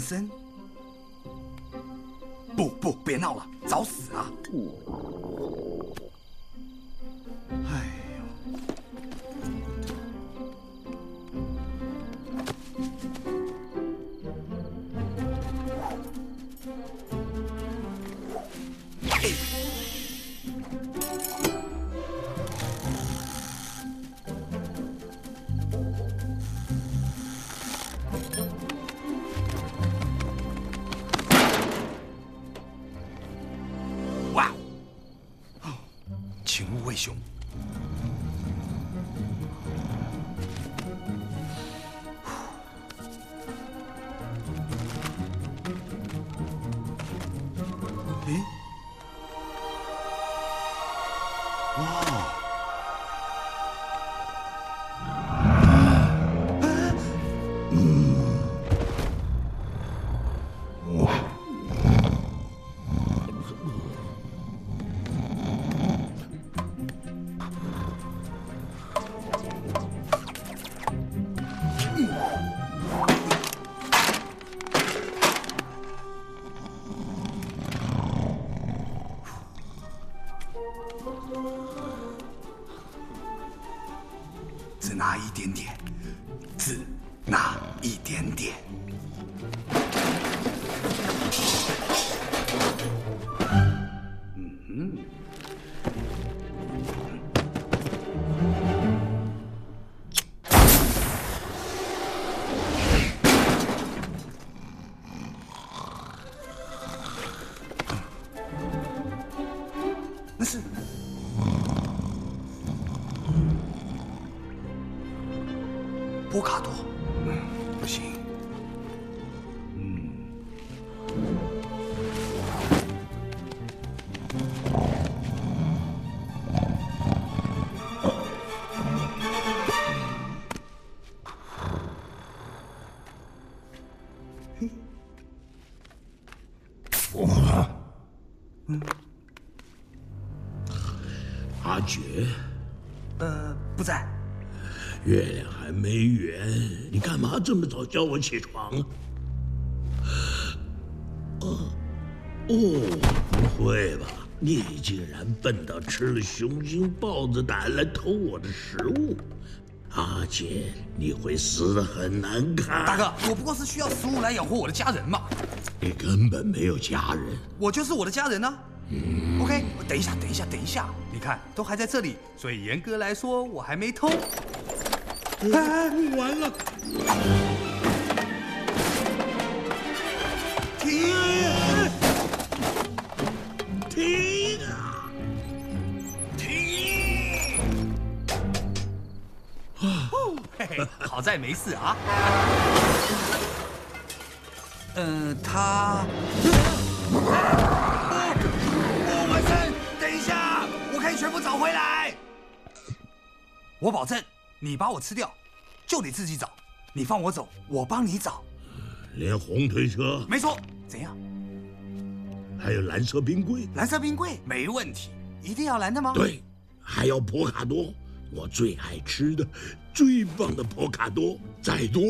森？不不，别闹了，找死啊！觉，呃，不在，月亮还没圆，你干嘛这么早叫我起床啊？哦，哦，不会吧？你竟然笨到吃了雄心豹子胆来偷我的食物！阿杰，你会死得很难看。大哥，我不过是需要食物来养活我的家人嘛，你根本没有家人。我就是我的家人呢、OK，等一下，等一下，等一下，你看都还在这里，所以严格来说我还没偷。哎，完了！停！停啊！停！嘿嘿，好在没事啊。嗯、他。以全部找回来。我保证，你把我吃掉，就得自己找。你放我走，我帮你找。连红推车，没错，怎样？还有蓝色冰柜，蓝色冰柜没问题，一定要蓝的吗？，对，还要波卡多，我最爱吃的、最棒的波卡多，再多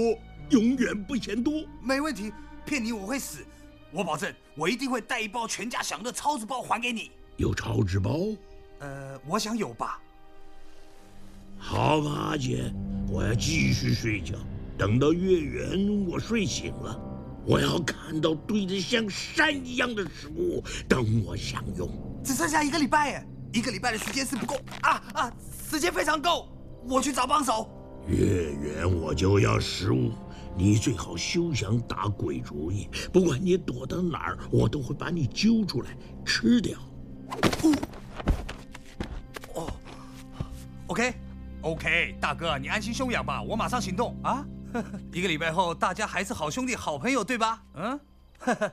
永远不嫌多。没问题。骗你我会死，我保证，我一定会带一包全家享乐超值包还给你。有超值包，呃，我想有吧。好吧，阿姐，我要继续睡觉，等到月圆我睡醒了，我要看到堆得像山一样的食物等我享用。只剩下一个礼拜耶，一个礼拜的时间是不够啊啊！时间非常够，我去找帮手。月圆我就要食物，你最好休想打鬼主意。不管你躲到哪儿，我都会把你揪出来吃掉。哦，OK，OK，大哥，你安心休养吧，我马上行动啊！一个礼拜后，大家还是好兄弟、好朋友，对吧？嗯。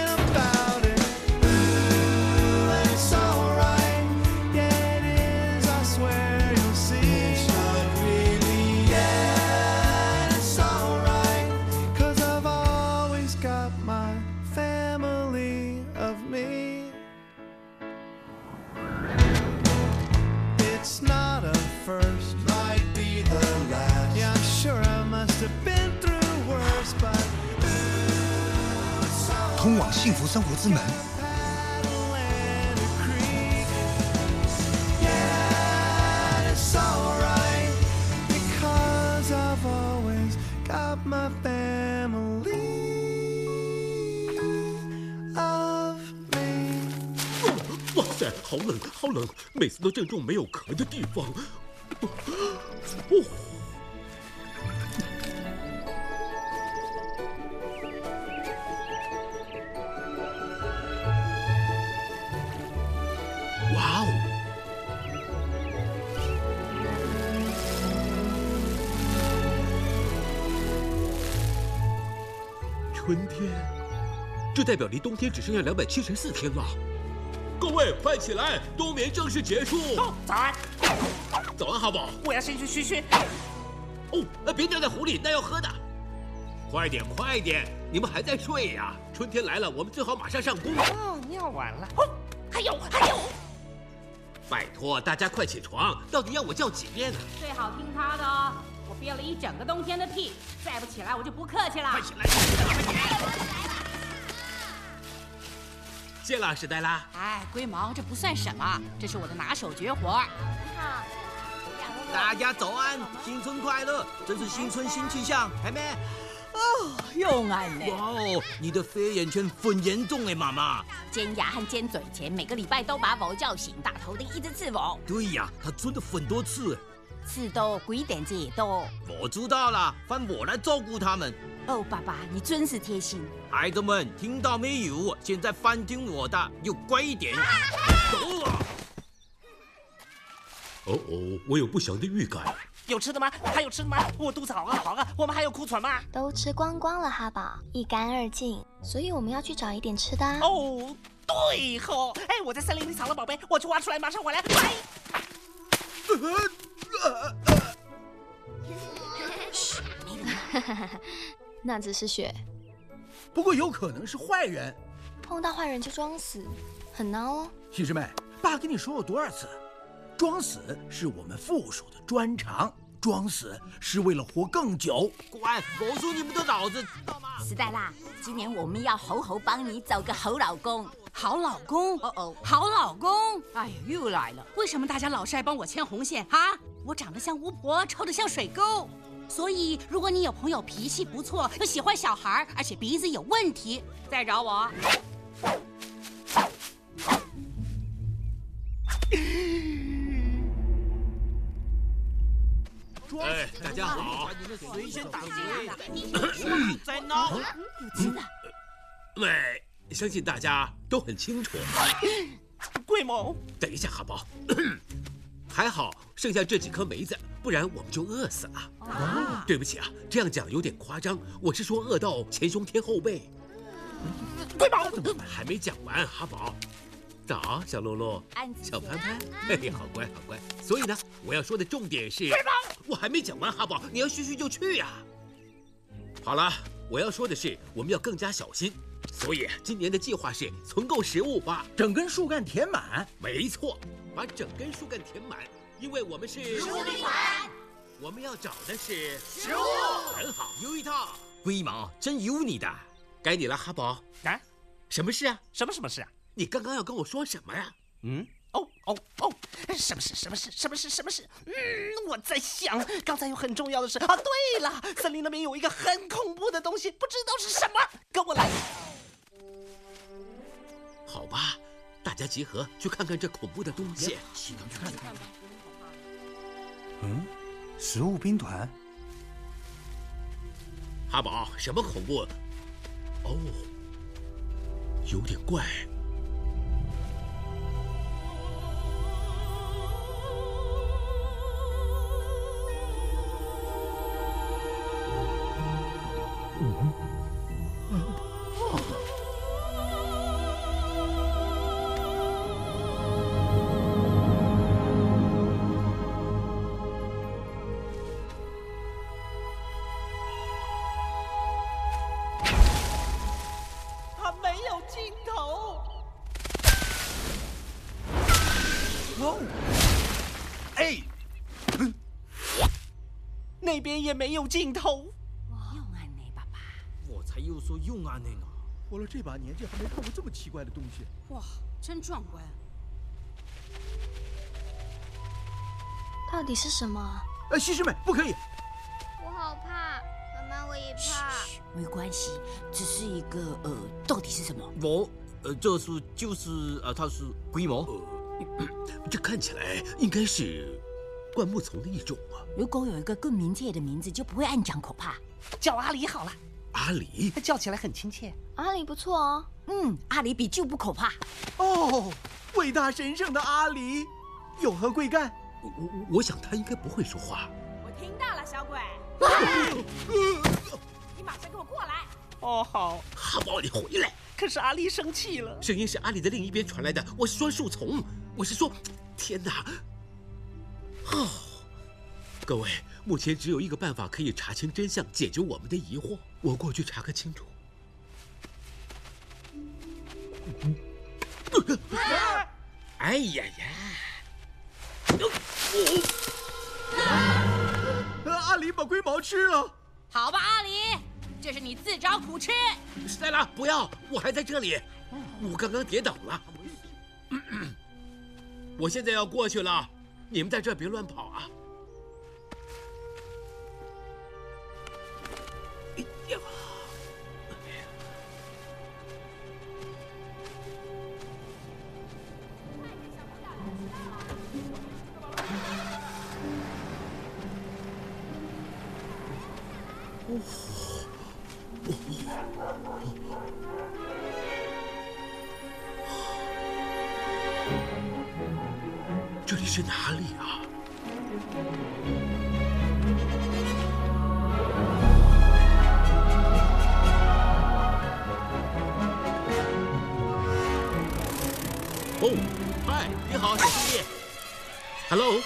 通往幸福生活之门。哇塞，好冷，好冷！每次都正中没有壳的地方。哦，春天，这代表离冬天只剩下两百七十四天了。各位，快起来！冬眠正式结束。早安，早安，哈宝。我要先去嘘嘘。哦，呃别掉在湖里，那要喝的。快点，快点！你们还在睡呀？春天来了，我们最好马上上工。哦，尿完了。哦，还有还有，拜托，大家快起床！到底要我叫几遍呢？最好听他的哦。我憋了一整个冬天的屁，再不起来我就不客气了。快起来！谢了，史黛拉。哎，龟毛，这不算什么，这是我的拿手绝活。大家早安，新春快乐！真是新春新气象，还没？哦，又暗了？哇哦，你的黑眼圈很严重哎，妈妈。尖牙和尖嘴前每个礼拜都把我叫醒，大头的一直刺我，对呀，他真的很多次。刺多鬼点子也多。我知道了，换我来照顾他们。哦，爸爸，你真是贴心。孩子们，听到没有？现在翻听我的，又乖一点。走啊！哦哦，我有不祥的预感。有吃的吗？还有吃的吗？我肚子好饿好饿，我们还有库存吗？都吃光光了，哈宝，一干二净。所以我们要去找一点吃的、啊。哦，对吼，哎，我在森林里藏了宝贝，我去挖出来，马上回来。哎，那只是雪，不过有可能是坏人。碰到坏人就装死，很孬哦。新师妹，爸跟你说过多少次，装死是我们附属的专长，装死是为了活更久。乖，保住你们的脑子，知道吗？史黛拉，今年我们要猴猴帮你找个好老公。好老公？哦哦，好老公。哎呀，又来了！为什么大家老是爱帮我牵红线啊？我长得像巫婆，臭得像水沟。所以，如果你有朋友脾气不错，又喜欢小孩，而且鼻子有问题，再找我。哎，大家好。谁先打谁？在闹。有吃的。喂，相信大家都很清楚。贵某，等一下，哈宝。还好剩下这几颗梅子，不然我们就饿死了。哦对不起啊，这样讲有点夸张，我是说饿到前胸贴后背。贵宝，还没讲完，哈宝。早，小露露，小潘潘，嘿嘿，好乖好乖。所以呢，我要说的重点是，我还没讲完，哈宝，你要去去就去呀、好了，我要说的是，我们要更加小心。所以今年的计划是存够食物，把整根树干填满。没错，把整根树干填满，因为我们是食物兵团。我们要找的是食物。很好，有一套。龟毛，真有你的。该你了，哈宝。啊，什么事啊？什么什么事啊？你刚刚要跟我说什么呀？嗯，哦哦哦，什么事？什么事？什么事？什么事？嗯，我在想，刚才有很重要的事啊。对了，森林那边有一个很恐怖的东西，不知道是什么。跟我来。好吧，大家集合去看看这恐怖的东西。去看看。嗯，食物兵团。哈宝，什么恐怖？哦，有点怪。也没有尽头。用安呢，爸爸。我才又说用啊那个。活了这把年纪还没看过这么奇怪的东西。哇，真壮观！到底是什么啊？呃，西施妹不可以。我好怕，妈妈我也怕。没关系，只是一个呃，到底是什么？我，呃，这是就是呃，它是龟毛。这看起来应该是灌木丛的一种啊。如果有一个更明确的名字，就不会暗讲可怕。叫阿里好了，阿里，叫起来很亲切。阿里不错哦。嗯，阿里比就不可怕。哦，伟大神圣的阿里，有何贵干？我我我想他应该不会说话。我听到了，小鬼，你马上给我过来！哦，好。哈宝，你回来！可是阿丽生气了。声音是阿里的另一边传来的。我是说树丛，我是说，天哪！哦，各位，目前只有一个办法可以查清真相，解决我们的疑惑。我过去查个清楚。哎呀呀！呃，阿离把龟毛吃了。好吧，阿离，这是你自找苦吃。史黛拉，不要！我还在这里，我刚刚跌倒了。我现在要过去了，你们在这别乱跑啊！是哪里啊？哦，嗨，你好，小兄弟。Hello。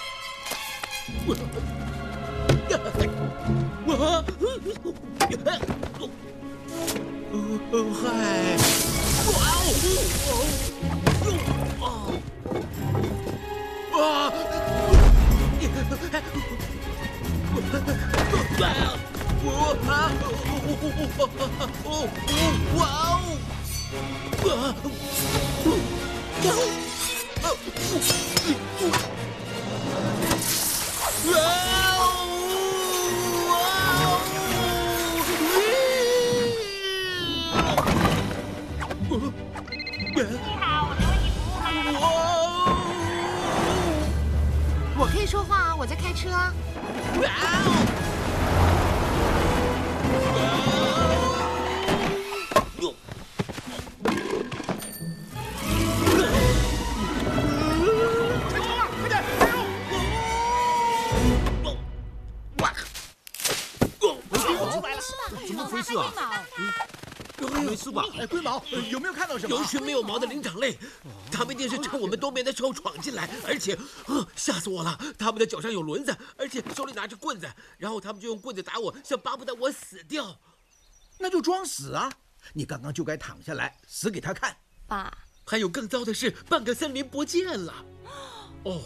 哎，龟毛，呃有没有看到什么？有一群没有毛的灵长类，他们一定是趁我们冬眠的时候闯进来，而且，呃，吓死我了！他们的脚上有轮子，而且手里拿着棍子，然后他们就用棍子打我，想巴不得我死掉。那就装死啊！你刚刚就该躺下来，死给他看。爸，还有更糟的是，半个森林不见了。哦，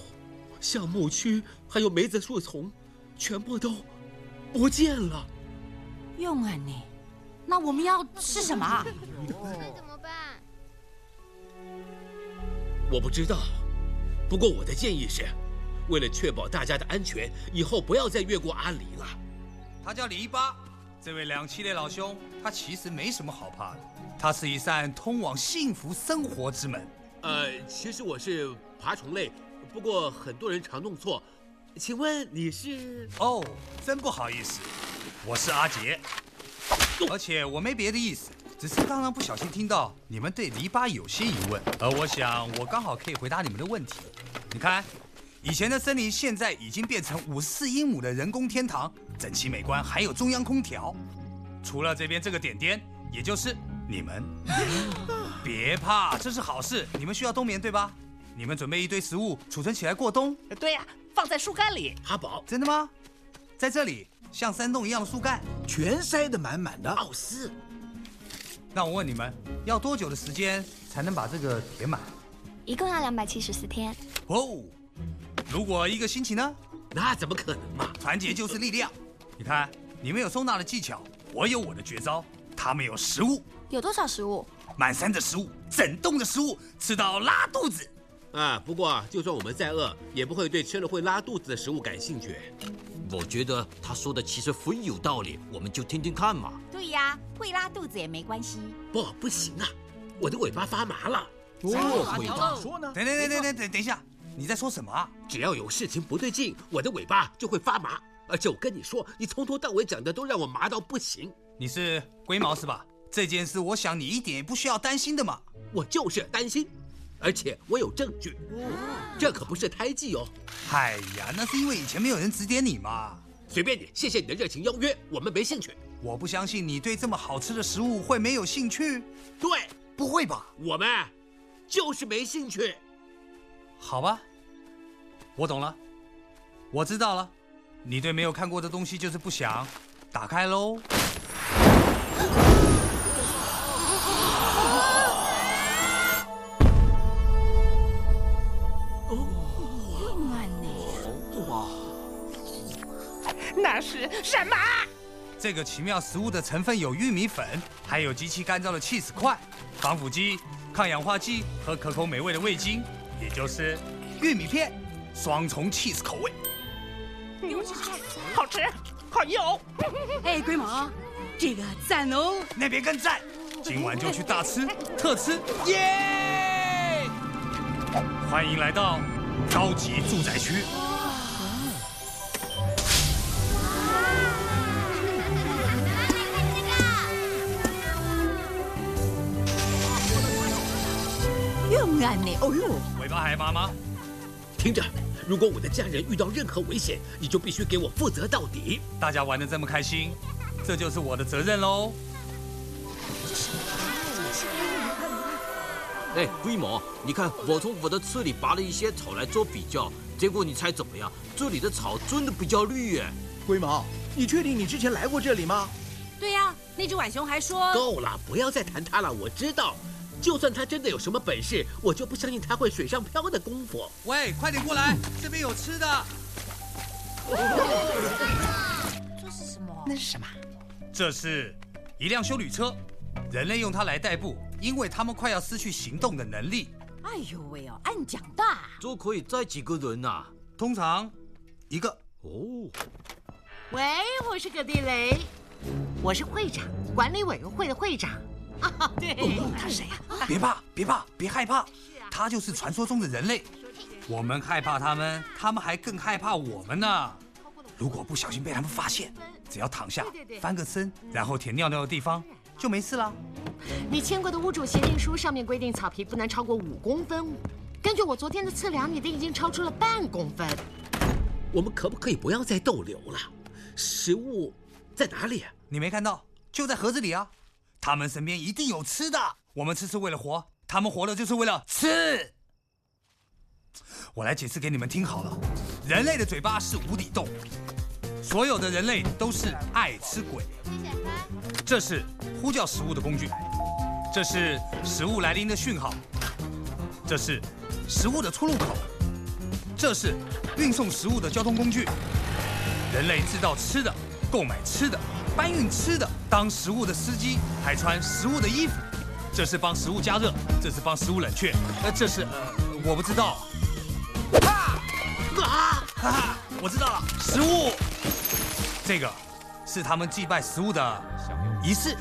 橡木区还有梅子树丛，全部都不见了。用啊你，那我们要吃什么啊？那怎么办？我不知道，不过我的建议是，为了确保大家的安全，以后不要再越过阿里了。他叫篱笆，这位两栖类老兄，他其实没什么好怕的，他是一扇通往幸福生活之门。呃，其实我是爬虫类，不过很多人常弄错。请问你是？哦，真不好意思，我是阿杰，而且我没别的意思，只是刚刚不小心听到你们对篱笆有些疑问，而我想我刚好可以回答你们的问题。你看，以前的森林现在已经变成五十四英亩的人工天堂，整齐美观，还有中央空调。除了这边这个点点，也就是你们，别怕，这是好事。你们需要冬眠对吧？你们准备一堆食物储存起来过冬。对呀、放在树干里。阿宝，真的吗？在这里像山洞一样的树干。全塞得满满的。奥斯，那我问你们，要多久的时间才能把这个填满？一共要两百七十四天。哦，如果一个星期呢？那怎么可能嘛？团结就是力量。你看，你们有收纳的技巧，我有我的绝招，他们有食物，有多少食物？满山的食物，整栋的食物，吃到拉肚子。啊，不过就算我们再饿，也不会对吃了会拉肚子的食物感兴趣。我觉得他说的其实很有道理，我们就听听看嘛。对呀，会拉肚子也没关系。不，不行啊，我的尾巴发麻了。哦，会怎么说呢？等等等等等等等一下，你在说什么啊？只要有事情不对劲，我的尾巴就会发麻。而且我跟你说，你从头到尾讲的都让我麻到不行。你是龟毛是吧？这件事，我想你一点也不需要担心的嘛。我就是担心，而且我有证据，这可不是胎记哦。嗨呀，那是因为以前没有人指点你嘛。随便你，谢谢你的热情邀约，我们没兴趣。我不相信你对这么好吃的食物会没有兴趣。对，不会吧？我们就是没兴趣。好吧，我懂了，我知道了。你对没有看过的东西就是不想打开喽。什么？这个奇妙食物的成分有玉米粉，还有极其干燥的 cheese 块、防腐剂、抗氧化剂和可口美味的味精，也就是玉米片，双重 cheese 口味。好吃，好油。哎，龟毛，这个赞哦！那边更赞，今晚就去大吃特吃，耶！欢迎来到高级住宅区。哦呦，尾巴还麻吗？听着，如果我的家人遇到任何危险，你就必须给我负责到底。大家玩的这么开心，这就是我的责任喽。哎，龟毛，你看我从我的刺里拔了一些草来做比较，结果你猜怎么样？这里的草真的比较绿耶。龟毛，你确定你之前来过这里吗？对呀，那只浣熊还说，够了，不要再谈他了。我知道，就算他真的有什么本事，我就不相信他会水上漂的功夫。喂，快点过来，这边有吃的。这是什么？那是什么？这是一辆修旅车，人类用它来代步，因为他们快要失去行动的能力。哎呦喂哦，按讲大。这可以载几个人呐、通常一个。哦，喂，我是葛地雷，我是会长，管理委员会的会长。啊，对，他是谁呀、别怕，别怕，别害怕，他就是传说中的人类。我们害怕他们，他们还更害怕我们呢。如果不小心被他们发现，只要躺下，翻个身，然后舔尿尿的地方，就没事了。你签过的屋主协定书上面规定草皮不能超过五公分。根据我昨天的测量，你的已经超出了半公分。我们可不可以不要再逗留了？食物在哪里？你没看到？就在盒子里啊！他们身边一定有吃的。我们吃是为了活，他们活了就是为了吃。我来解释给你们听好了，人类的嘴巴是无底洞，所有的人类都是爱吃鬼。这是呼叫食物的工具，这是食物来临的讯号，这是食物的出入口，这是运送食物的交通工具。人类制造吃的，购买吃的，搬运吃的，当食物的司机，还穿食物的衣服。这是帮食物加热，这是帮食物冷却，呃，这是呃，我不知道。啊啊哈哈！我知道了，食物。这个是他们祭拜食物的仪式，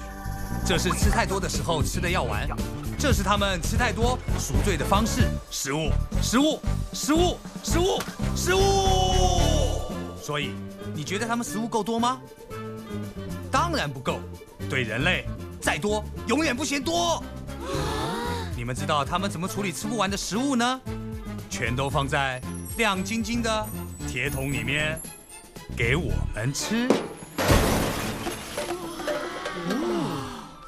这是吃太多的时候吃的药丸，这是他们吃太多赎罪的方式。食物，食物，食物，食物，食物。所以，你觉得他们食物够多吗？当然不够。对人类，再多永远不嫌多。你们知道他们怎么处理吃不完的食物呢？全都放在亮晶晶的铁桶里面，给我们吃。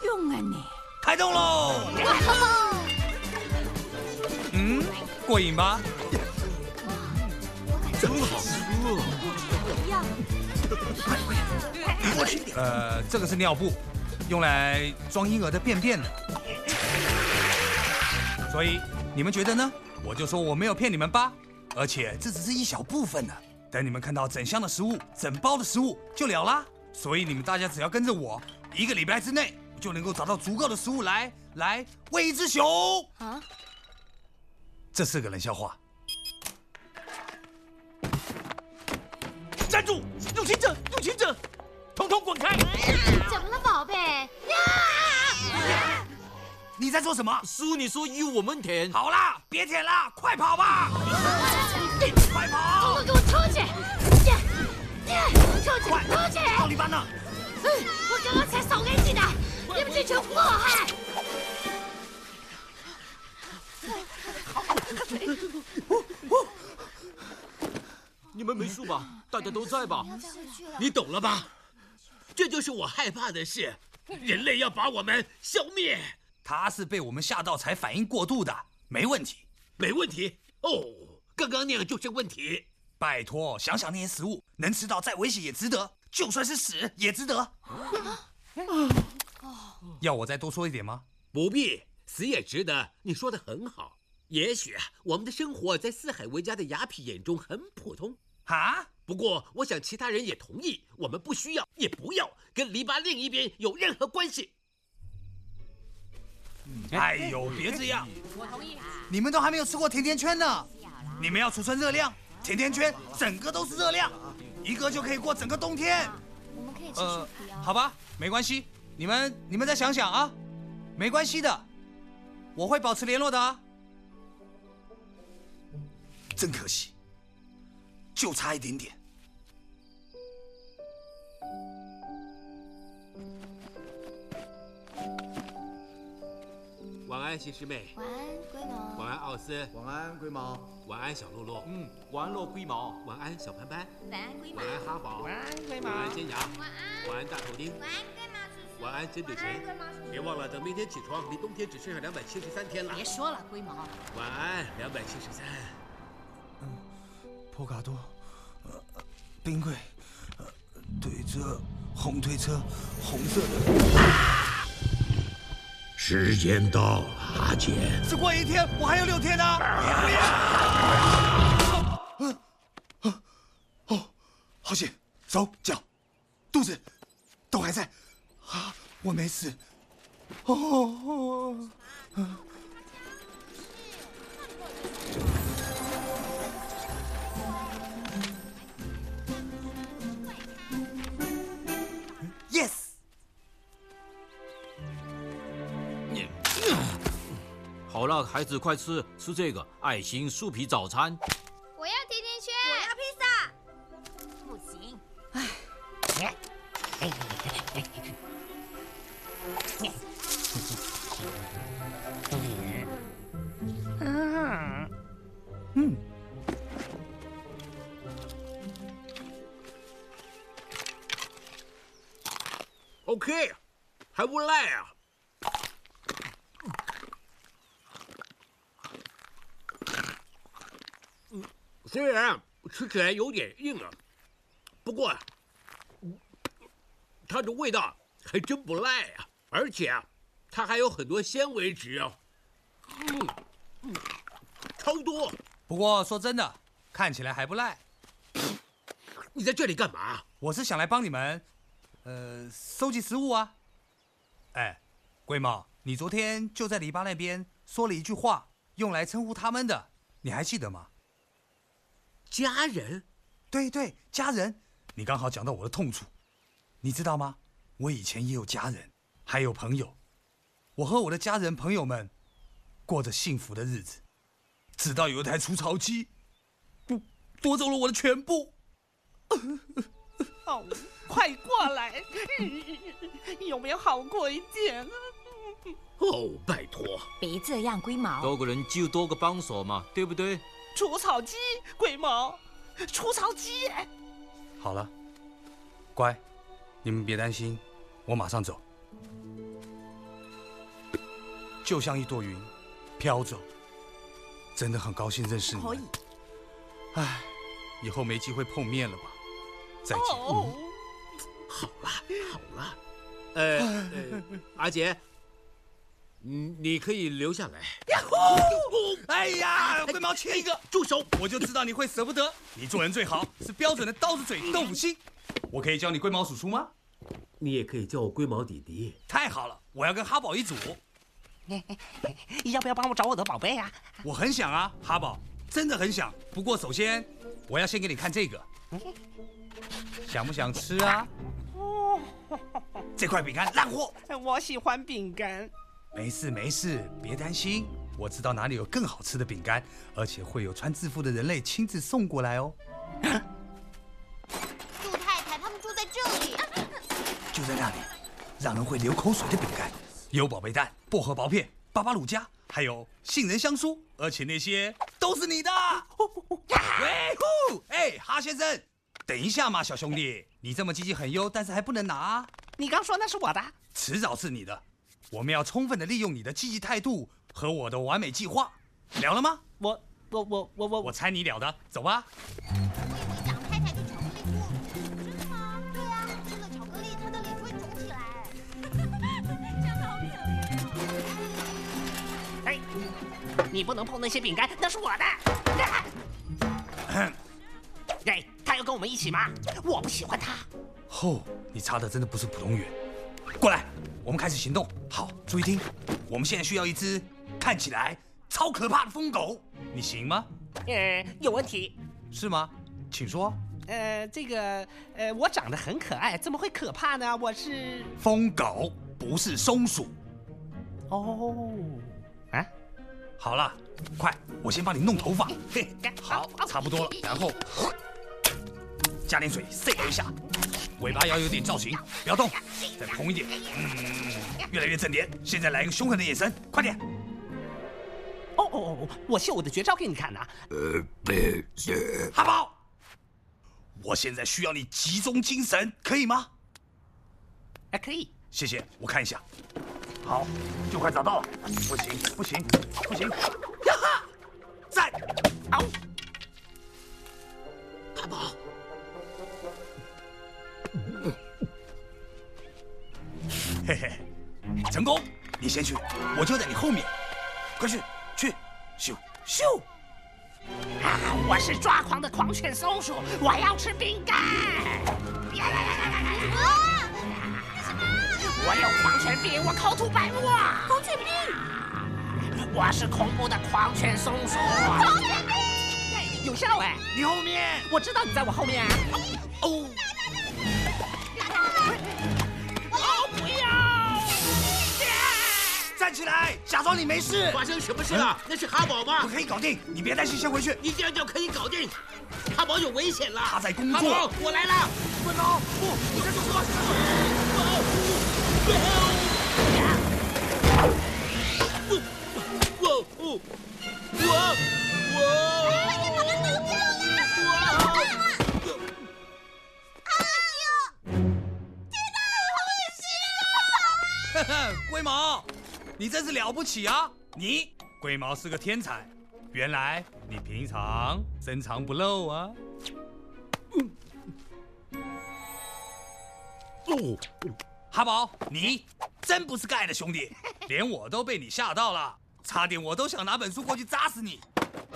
用啊你！开动喽！嗯，过瘾吧？真好吃。呃，这个是尿布，用来装婴儿的便便的。所以你们觉得呢？我就说我没有骗你们吧。而且这只是一小部分呢。等你们看到整箱的食物、整包的食物就了啦。所以你们大家只要跟着我，一个礼拜之内就能够找到足够的食物来来喂一只熊。啊？这是个冷笑话。站住！入侵者！入侵者！统统滚开！怎么了，宝贝？你在做什么？叔，你说由我们舔。好啦，别舔啦，快跑吧！快跑！统统给我出去！出去！出去！到底班呢？嗯，我刚刚才扫干净的，你们这群祸害！你们没事吧？大家都在吧？你懂了吧？这就是我害怕的事，人类要把我们消灭。他是被我们吓到才反应过度的，没问题，没问题。哦，刚刚那样就是问题。拜托，想想那些食物，能吃到再危险也值得，就算是死也值得。要我再多说一点吗？不必，死也值得。你说的很好。也许我们的生活在四海为家的雅痞眼中很普通。啊！不过我想其他人也同意，我们不需要，也不要跟篱笆另一边有任何关系。哎呦，别这样！我同意。你们都还没有吃过甜甜圈呢，你们要储存热量，甜甜圈整个都是热量，一个就可以过整个冬天。我们可以吃呃树皮哦。，好吧，没关系，你们你们再想想啊，没关系的，我会保持联络的啊。真可惜，就差一点点。晚安，新师妹。晚安，龟毛。晚安，奥斯。晚安，龟毛。晚安，小洛洛。嗯，晚安，龟毛。晚安，小潘潘。晚安，龟毛晚。安，哈宝。晚安，龟毛晚。安，尖牙。晚安，晚安，大头钉。晚安，龟毛叔叔。晚安，针对晚安，钱。龟毛叔叔。别忘了，等明天起床，离冬天只剩下两百七十三天了。别说了，龟毛。晚安，两百七十三。波卡多，呃，冰柜，呃，对车红推车，红色的。时间到了，阿杰。只过一天，我还有六天呢。哦，好险！手脚、肚子都还在，啊，我没死。哦好了，孩子，快吃吃这个爱心树皮早餐。我要甜甜圈。我要披萨。不行，嗯，OK，还不赖啊！虽然吃起来有点硬啊，不过啊它的味道还真不赖啊，而且啊，它还有很多纤维质哦，嗯嗯，超多。不过说真的，看起来还不赖。你在这里干嘛？我是想来帮你们，呃，收集食物啊。哎，龟猫，你昨天就在篱笆那边说了一句话，用来称呼他们的，你还记得吗？家人，对对，家人。你刚好讲到我的痛处，你知道吗？我以前也有家人，还有朋友。我和我的家人朋友们过着幸福的日子，直到有一台除草机，不夺走了我的全部。哦，快过来，有没有好过一点？哦，拜托，别这样，龟毛。多个人就多个帮手嘛，对不对？除草机，鬼毛，除草机。好了，乖，你们别担心，我马上走。就像一朵云，飘走。真的很高兴认识你。可以。唉，以后没机会碰面了吧？再见。哦，好了好了，呃，呃阿杰，嗯，你可以留下来。哎呀，龟毛切一个，住手！我就知道你会舍不得。你做人最好，是标准的刀子嘴豆腐心。我可以叫你龟毛叔叔吗？你也可以叫我龟毛弟弟。太好了，我要跟哈宝一组。你 要不要帮我找我的宝贝啊？我很想啊，哈宝，真的很想。不过首先，我要先给你看这个，想不想吃啊？哦，这块饼干烂货。我喜欢饼干。没事没事，别担心，我知道哪里有更好吃的饼干，而且会有穿制服的人类亲自送过来哦。杜太太他们住在这里。就在那里，让人会流口水的饼干，有宝贝蛋、薄荷薄片、巴巴鲁加，还有杏仁香酥，而且那些都是你的。喂呼！哎，哈先生，等一下嘛，小兄弟，你这么积极很优，但是还不能拿。你刚说那是我的，迟早是你的。我们要充分的利用你的积极态度和我的完美计划，了了吗？我我我我我我猜你了的，走吧。我以为蒋太太对巧克力不真的吗？对啊，吃了巧克力，她的脸会肿起来。好。哎，你不能碰那些饼干，那是我的。哎，他要跟我们一起吗？我不喜欢他。哦，你擦的真的不是普通远。过来，我们开始行动。好，注意听，我们现在需要一只看起来超可怕的疯狗，你行吗？呃，有问题。是吗？请说。呃，这个，呃，我长得很可爱，怎么会可怕呢？我是疯狗，不是松鼠。哦，啊，好了，快，我先帮你弄头发。嘿，好，差不多了，然后加点水，塞一下，尾巴要有点造型，不要动，再蓬一点，嗯，越来越正点。现在来一个凶狠的眼神，快点。哦哦哦，我秀我的绝招给你看呐。呃，别别，哈宝，我现在需要你集中精神，可以吗？哎，可以。谢谢，我看一下。好，就快找到了。不行，不行，不行！呀哈，在，嗷，哈宝，嘿嘿，成功！你先去，我就在你后面。快去，去，咻咻！啊，我是抓狂的狂犬松鼠，我要吃饼干。呀呀呀呀呀呀！啊！什么？我有狂犬病，我口吐白沫。狂犬病！我是恐怖的狂犬松鼠。狂犬病！有效哎！你后面，我知道你在我后面啊。哦。哦，站起来，假装你没事。发生什么事了？那是哈宝吗我？可以搞定，你别担心，先回去。你这样就可以搞定？哈宝有危险了！他在工作哈宝，我来了！快走！不，你在做什么？我我我我！快点把它丢掉啦！哎呦！天哪，好恶心啊！呵呵，龟毛，你真是了不起啊！你龟毛是个天才，原来你平常深藏不露啊。哦，哈宝，你真不是盖的兄弟，连我都被你吓到了，差点我都想拿本书过去扎死你。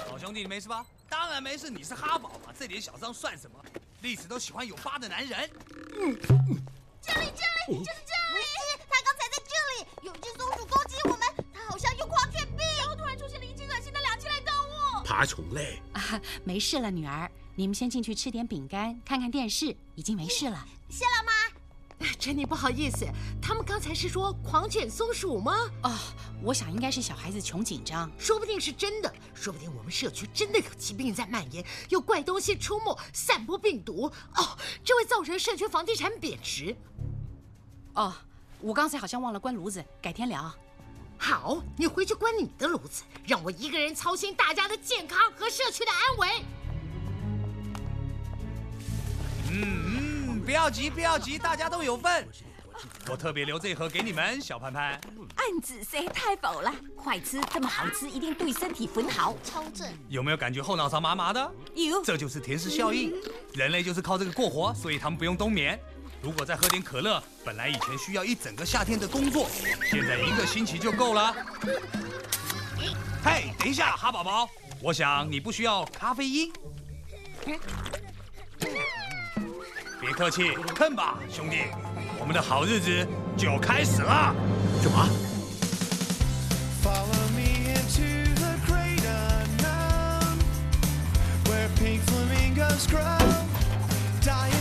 好兄弟，你没事吧？当然没事，你是哈宝嘛，这点小伤算什么？历史都喜欢有疤的男人。这里，这里，就是这里！他刚才在里，有一只松鼠攻击我们，它好像有狂犬病，然后突然出现了一只恶心的两栖类动物。爬虫类。啊，没事了，女儿，你们先进去吃点饼干，看看电视，已经没事了。谢了妈。珍妮，不好意思，他们刚才是说狂犬松鼠吗？哦，我想应该是小孩子穷紧张，说不定是真的，说不定我们社区真的有疾病在蔓延，有怪东西出没，散播病毒。哦，这会造成社区房地产贬值。哦，我刚才好像忘了关炉子，改天聊。好，你回去关你的炉子，让我一个人操心大家的健康和社区的安危。嗯嗯，不要急，不要急，大家都有份。我特别留这盒给你们，小潘潘。暗子谁太饱了，快吃，这么好吃，一定对身体很好。超正。有没有感觉后脑勺麻麻的？有。这就是甜食效应，人类就是靠这个过活，所以他们不用冬眠。如果再喝点可乐，本来以前需要一整个夏天的工作，现在一个星期就够了。嘿，等一下，哈宝宝，我想你不需要咖啡因。别客气，看吧，兄弟，我们的好日子就开始了。什么？Follow me into the great unknown, where pink flamingos grow. Diet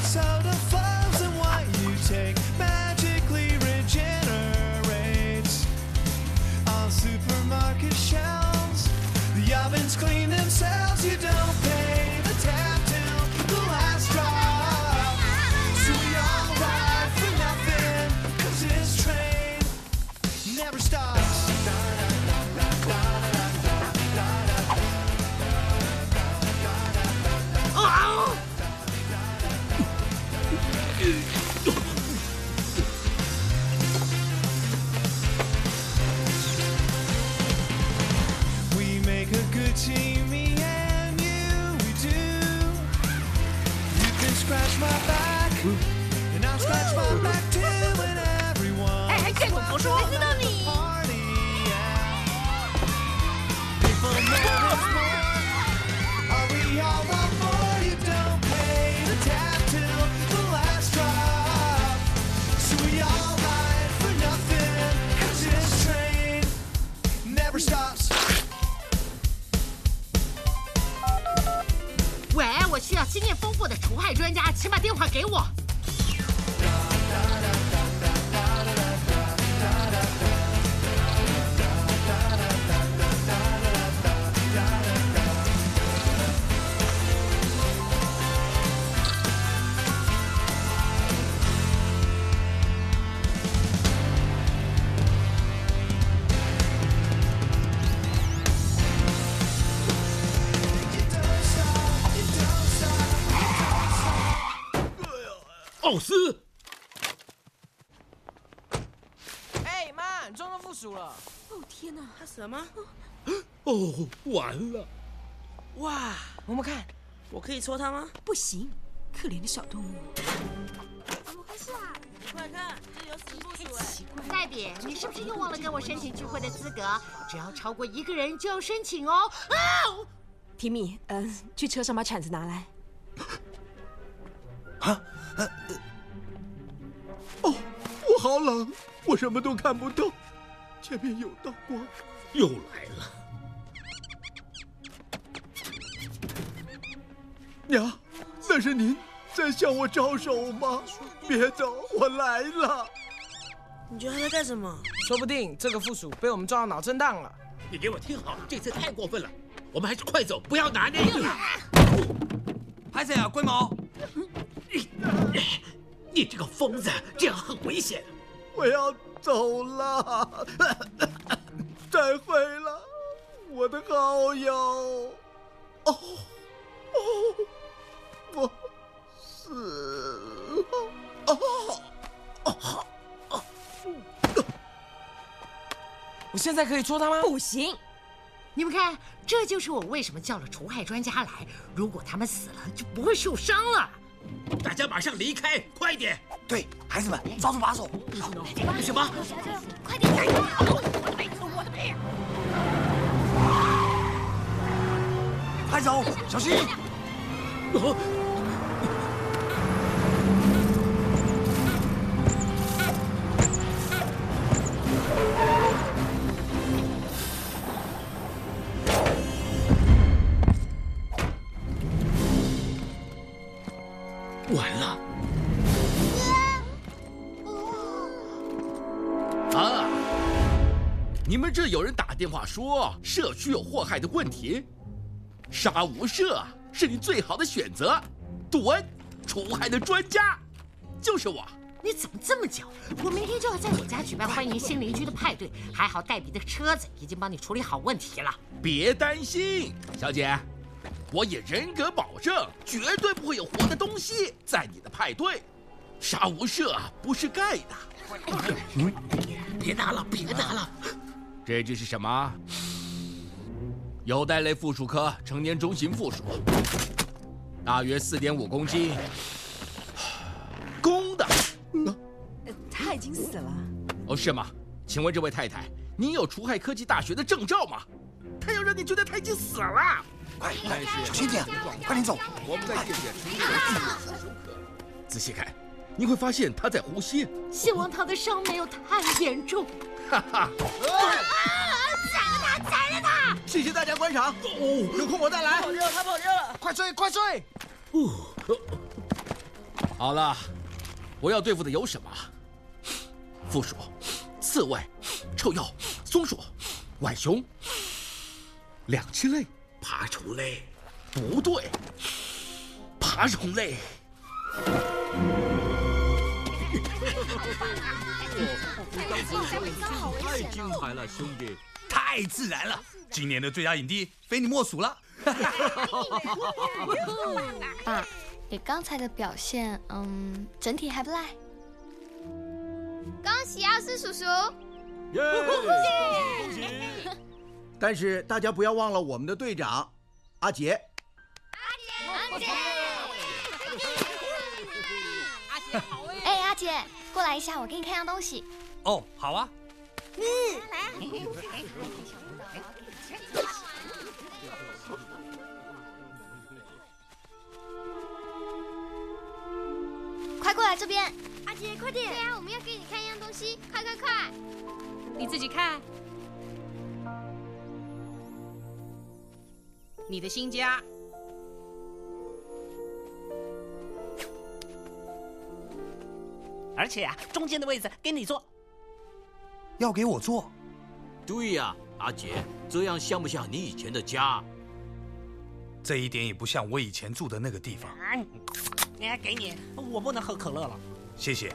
经验丰富的除害专家，请把电话给我。吗？哦，完了！哇，我们看，我可以戳他吗？不行，可怜的小动物。怎么回事啊？快看，这有死附属哎！奇怪，代比，你是不是又忘了跟我申请聚会的资格？只要超过一个人就要申请哦。啊！提米，嗯、去车上把铲子拿来。哦，我好冷，我什么都看不到，前面有道光。又来了！娘，那是您在向我招手吗？别走，我来了。你觉得他在干什么？说不定这个附属被我们撞到脑震荡了。你给我听好，这次太过分了，我们还是快走，不要拿捏。拍谁啊，龟毛？你这个疯子，这样很危险。我要走了，再会了，我的好友。哦哦，我死了。哦哦哦，我现在可以戳他吗？不行，你们看，这就是我为什么叫了除害专家来。如果他们死了，就不会受伤了。大家马上离开，快点！对，孩子们抓住把手。什么？快点！快走，小心！哦完了！你们这有人打电话说社区有祸害的问题，杀无赦是你最好的选择。杜恩，除害的专家，就是我。你怎么这么巧？我明天就要在我家举办欢迎新邻居的派对，还好黛比的车子已经帮你处理好问题了。别担心，小姐，我也人格保证，绝对不会有活的东西在你的派对。杀无赦不是盖的。嗯，别打了，别打了。这只是什么？有袋类附属科成年中型附属，大约四点五公斤，公的。他已经死了。哦，是吗？请问这位太太，您有除害科技大学的证照吗？他要让你觉得他已经死了。快，小心点，快点走。我们在夜间成立了技术手课，仔细看，你会发现他在呼吸。希望他的伤没有太严重。哈哈。宰了他！宰了他！谢谢大家观赏。哦，有空我再来。跑热，他跑掉了，快追，快追！哦，好了，我要对付的有什么？负鼠、刺猬、臭鼬、松鼠、浣熊、两栖类、爬虫类，不对，爬虫类。太精彩了，兄弟！太自然了，今年的最佳影帝非你莫属了。爸，你刚才的表现，嗯，整体还不赖。恭喜奥斯叔叔！耶！恭喜！但是大家不要忘了我们的队长阿杰。阿杰，阿杰，过来一下，我给你看样东西。哦，好啊。快过来这边！阿杰，快点！对啊，我们要给你看一样东西，快快快！你自己看。你的新家。而且啊、中间的位置给你坐。要给我坐？对呀、阿杰，这样像不像你以前的家？这一点也不像我以前住的那个地方。啊，你还给你，我不能喝可乐了。谢谢。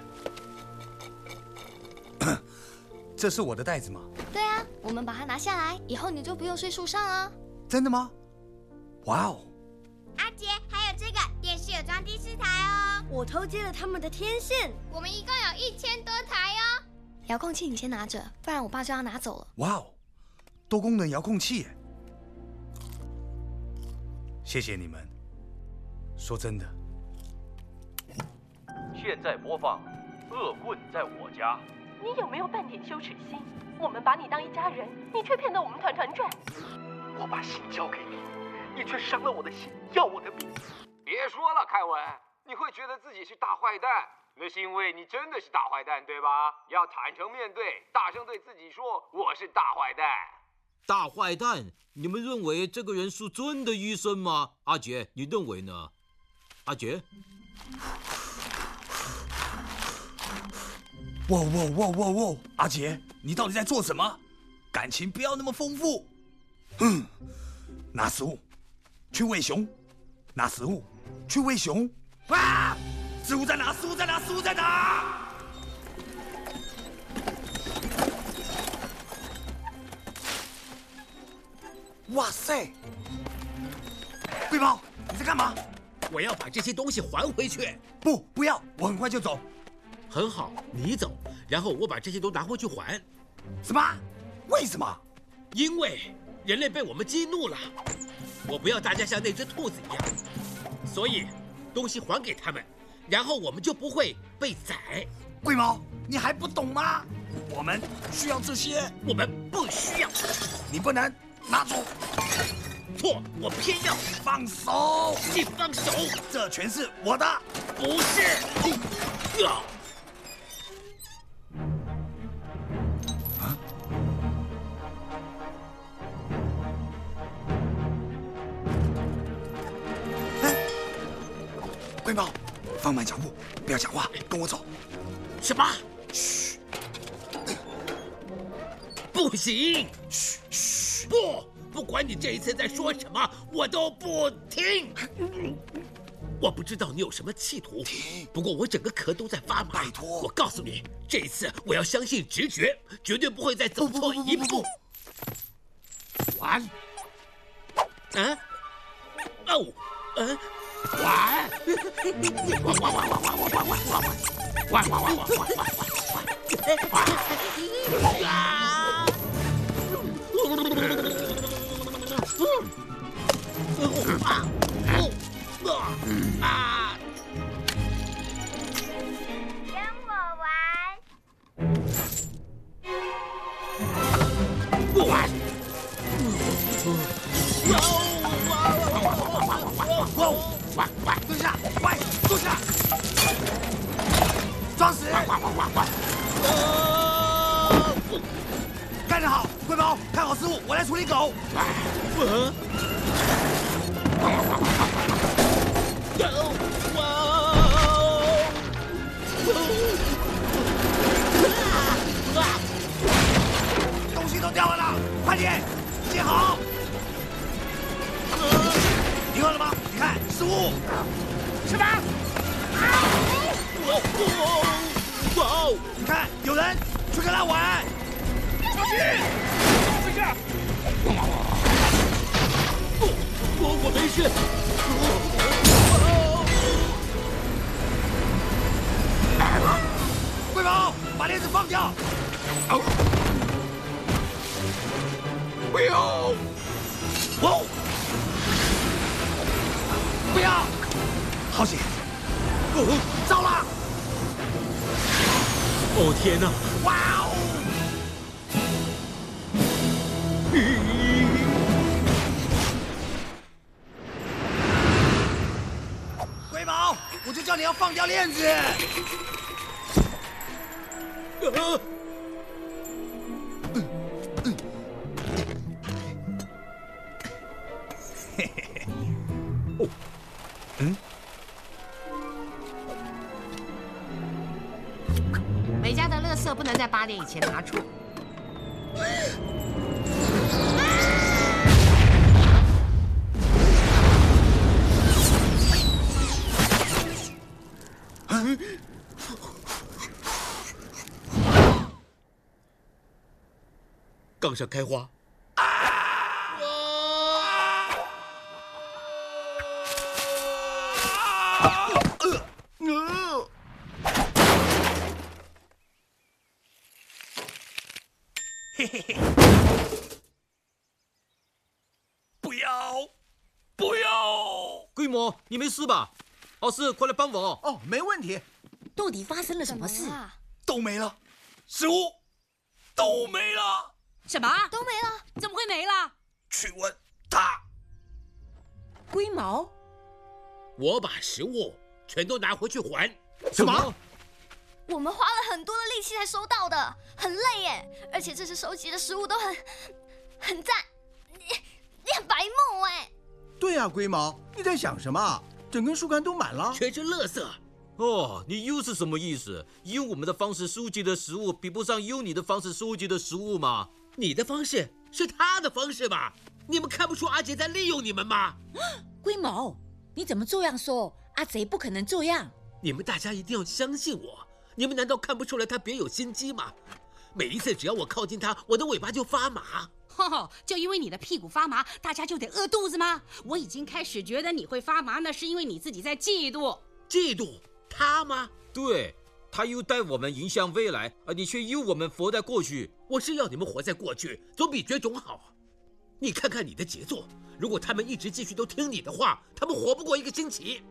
这是我的袋子吗？对啊，我们把它拿下来，以后你就不用睡树上了。真的吗？哇哦！我偷接了他们的天线。我们一共有一千多台哦。遥控器你先拿着，不然我爸就要拿走了。哇哦，多功能遥控器耶！谢谢你们。说真的，现在播放《恶棍在我家》。你有没有半点羞耻心？我们把你当一家人，你却骗得我们团团转。我把心交给你，你却伤了我的心，要我的命。别说了，凯文，你会觉得自己是大坏蛋，那是因为你真的是大坏蛋，对吧？要坦诚面对，大声对自己说：“我是大坏蛋。”大坏蛋，你们认为这个人是真的医生吗？阿杰，你认为呢？阿杰，哇哇哇哇哇！阿杰，你到底在做什么？感情不要那么丰富。嗯，拿食物去喂熊，拿食物去喂熊。啊！食物在哪？食物在哪？食物在哪？哇塞！贵猫，你在干嘛？我要把这些东西还回去。不，不要，我很快就走。很好，你走，然后我把这些都拿回去还。什么？为什么？因为人类被我们激怒了。我不要大家像那只兔子一样，所以东西还给他们，然后我们就不会被宰。龟毛，你还不懂吗？我们需要这些，我们不需要。你不能拿走。错，我偏要放手！你放手！这全是我的，不是。啊！放慢脚步不要讲话跟我走。什么嘘。不行。嘘。嘘不不管你这一次在说什么我都不听。我不知道你有什么企图不过我整个壳都在发麻拜托。我告诉你这一次我要相信直觉绝对不会再走错一步完。嗯哦嗯 Ah! 看好失误，我来处理狗。东西都掉了！快点，接好！你饿了吗？你看，失误！吃吧！啊！哇！你看，有人，去跟他玩！小心！这下！我我没事。龟毛，把链子放掉！不要！哇！不要！好险！哦，糟了！哦天哪！掉链子！上开花。嘿嘿嘿！不要，不要！龟毛，你没事吧？老师，快来帮我！哦，没问题。到底发生了什么事？都没了，食物都没了。什么？都没了？怎么会没了？去问他。龟毛，我把食物全都拿回去还。什么？我们花了很多的力气才收到的，很累耶！而且这次收集的食物都很很赞，你你很白目哎！对呀、龟毛，你在想什么？整根树干都满了，全是垃圾。哦，你又是什么意思？用我们的方式收集的食物比不上用你的方式收集的食物吗？你的方式是他的方式吧？你们看不出阿杰在利用你们吗？龟毛，你怎么这样说？阿贼不可能这样。你们大家一定要相信我。你们难道看不出来他别有心机吗？每一次只要我靠近他，我的尾巴就发麻。哦，就因为你的屁股发麻，大家就得饿肚子吗？我已经开始觉得你会发麻，那是因为你自己在嫉妒。嫉妒他吗？对，他又带我们迎向未来，而你却诱我们活在过去。我是要你们活在过去，总比绝种好。你看看你的杰作，如果他们一直继续都听你的话，他们活不过一个星期，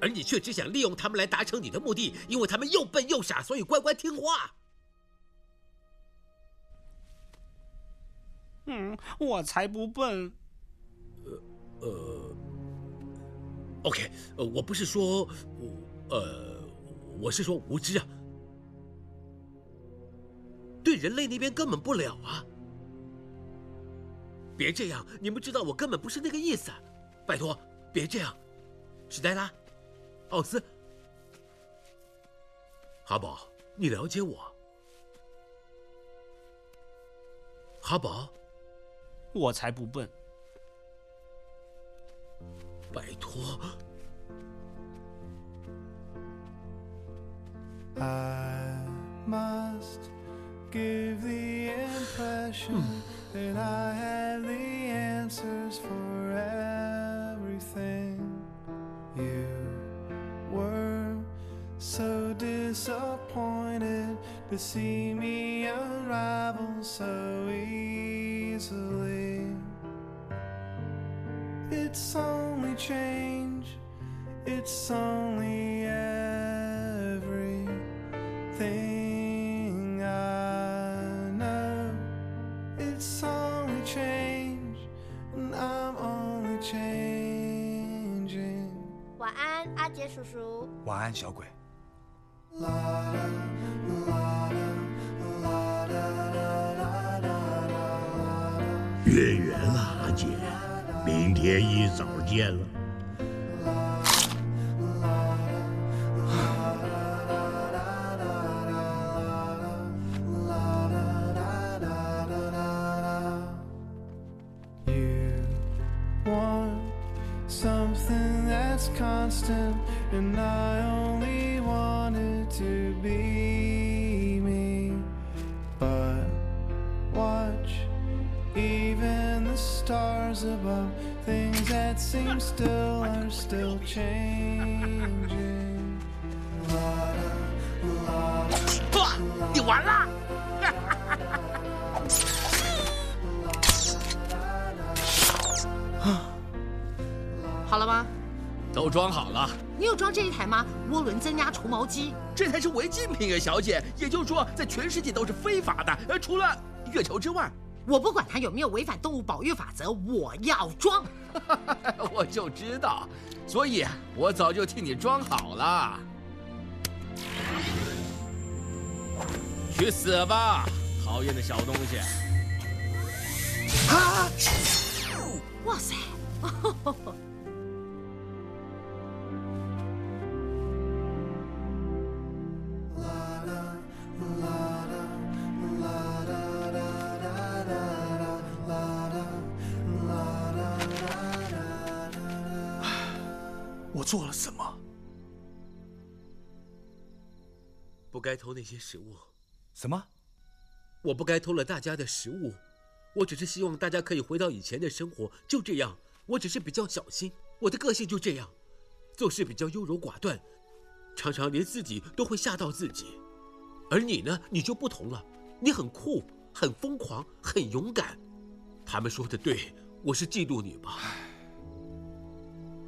而你却只想利用他们来达成你的目的，因为他们又笨又傻，所以乖乖听话。嗯，我才不笨。呃呃，OK，呃，我不是说，呃，我是说无知啊，对人类那边根本不了啊。别这样，你们知道我根本不是那个意思，拜托，别这样。史黛拉，奥斯，哈宝，你了解我？哈宝，我才不笨。拜托。I must give the impression hmm. that I had the answers for everything. You were so disappointed to see me unravel so easily. It's only change, it's only everything 叔叔。晚安，小鬼。月圆了，阿姐，明天一早见了。轮增压除毛机。这才是违禁品啊，小姐。也就是说，在全世界都是非法的，呃，除了月球之外。我不管它有没有违反动物保育法则，我要装。我就知道，所以我早就替你装好了。去死吧，讨厌的小东西！啊！哇塞！该偷那些食物。什么？我不该偷了大家的食物。我只是希望大家可以回到以前的生活，就这样。我只是比较小心，我的个性就这样，做事比较优柔寡断，常常连自己都会吓到自己。而你呢？你就不同了，你很酷，很疯狂，很勇敢。他们说的对，我是嫉妒你吧？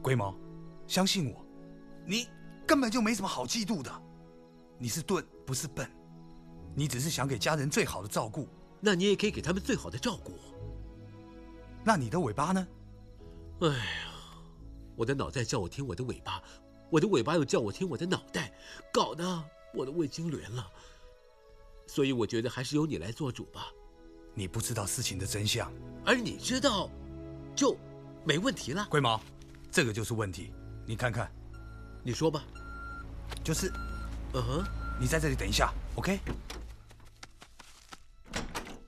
龟毛，相信我，你根本就没什么好嫉妒的。你是钝，不是笨，你只是想给家人最好的照顾。那你也可以给他们最好的照顾。那你的尾巴呢？哎呀，我的脑袋叫我听我的尾巴，我的尾巴又叫我听我的脑袋，搞得我的胃痉挛了。所以我觉得还是由你来做主吧。你不知道事情的真相，而你知道，就没问题了。龟毛，这个就是问题。你看看，你说吧。就是，嗯哼，你在这里等一下，OK？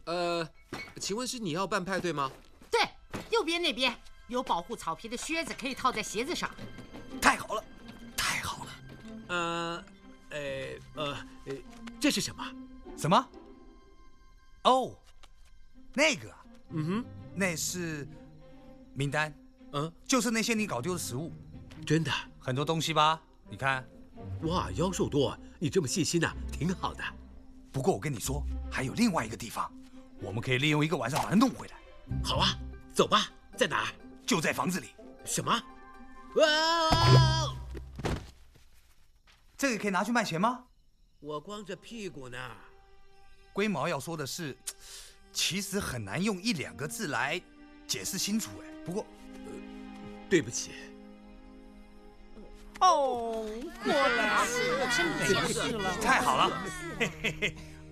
呃，请问是你要办派对吗？对，右边那边有保护草皮的靴子，可以套在鞋子上。太好了，太好了。呃，呃，呃，呃，这是什么？什么？哦，那个，嗯哼，那是名单，嗯，就是那些你搞丢的食物。真的，很多东西吧？你看，哇，妖兽多，你这么细心呐、挺好的。不过我跟你说，还有另外一个地方，我们可以利用一个晚上把它弄回来。好啊，走吧，在哪儿？就在房子里。什么？啊！这个可以拿去卖钱吗？我光着屁股呢。龟毛要说的是，其实很难用一两个字来解释清楚。哎，不过，对不起。哦，果然是解释了，太好了。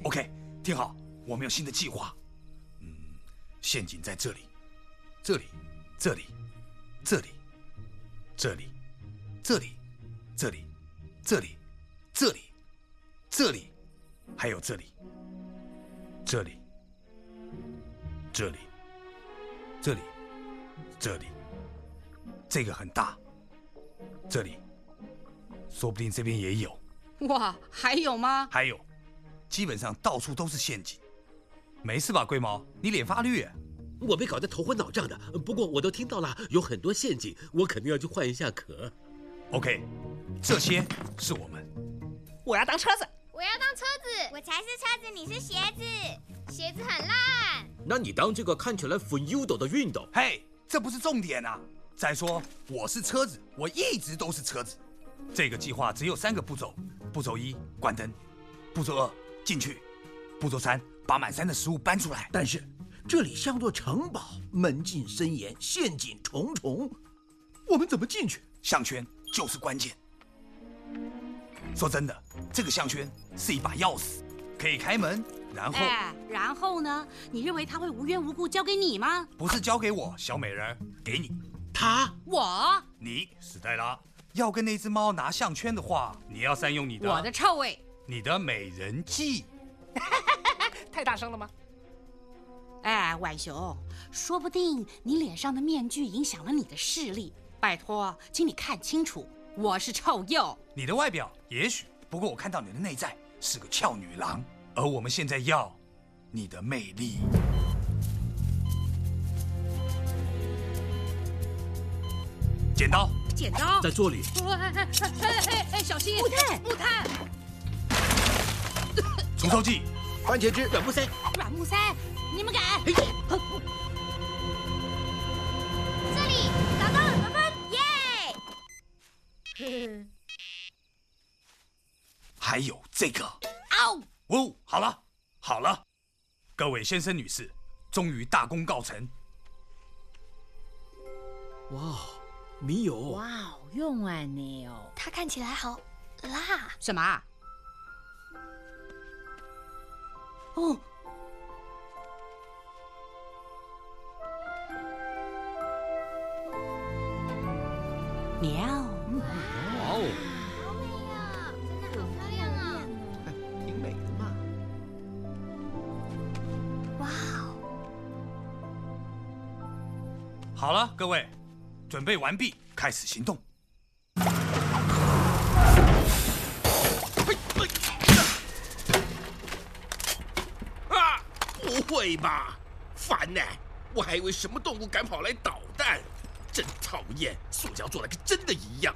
，OK，听好，我们有新的计划。嗯，陷阱在这里，这里，这里，这里，这里，这里，这里，这里，这里，这里，还有这里，这里，这里，这里，这里，这个很大，这里。说不定这边也有。哇，还有吗？还有，基本上到处都是陷阱。没事吧，龟毛？你脸发绿。我被搞得头昏脑胀的。不过我都听到了，有很多陷阱，我肯定要去换一下壳。OK，这些是我们。我要当车子，我要当车子，我才是车子，你是鞋子，鞋子很烂。那你当这个看起来很优陡的熨斗。嘿，这不是重点啊！再说我是车子，我一直都是车子。这个计划只有三个步骤：步骤一，关灯；步骤二，进去；步骤三，把满山的食物搬出来。但是这里像座城堡，门禁森严，陷阱重重，我们怎么进去？项圈就是关键。说真的，这个项圈是一把钥匙，可以开门。然后，哎，然后呢？你认为他会无缘无故交给你吗？不是交给我，小美人，给你。他，我，你，史黛拉。要跟那只猫拿项圈的话，你要善用你的我的臭味，你的美人计。太大声了吗？哎，浣熊，说不定你脸上的面具影响了你的视力。拜托，请你看清楚，我是臭鼬。你的外表也许，不过我看到你的内在是个俏女郎，而我们现在要你的魅力。剪刀。剪刀在这里。哎哎哎哎！小心！木炭，木炭。除臭剂，番茄汁，软木塞，软木塞，你们敢？这里找到了得分，耶！还有这个。哦！哦，好了，好了，各位先生女士，终于大功告成。哇！米有哇哦，用啊你哦！它看起来好辣。什么啊？哦，喵！哇哦！好美啊，真的好漂亮啊！挺美的嘛。哇哦！好了，各位。准备完毕，开始行动。啊！不会吧？烦呢！我还以为什么动物敢跑来捣蛋，真讨厌！塑胶做的跟真的一样。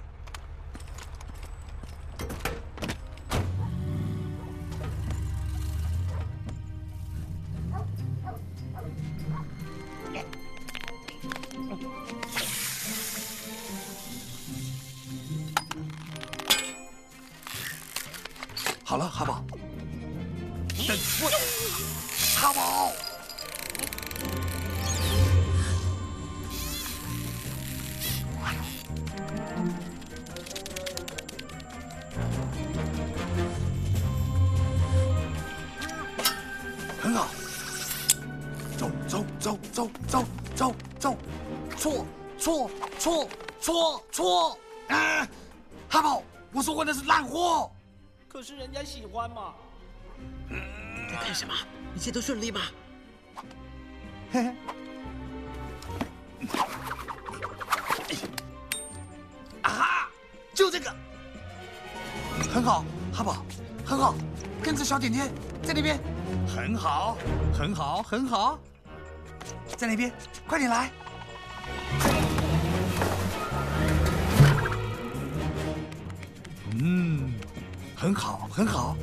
好了，哈宝。等我，哈宝。很好。走走走走走走走，错错错错错！啊，哈宝，我说过那是烂货。可是人家喜欢嘛。在干什么？一切都顺利吗？嘿嘿。啊哈！就这个，很好，哈宝，很好，跟着小点点，在那边，很好，很好，很好，在那边，快点来。嗯。很好，很好。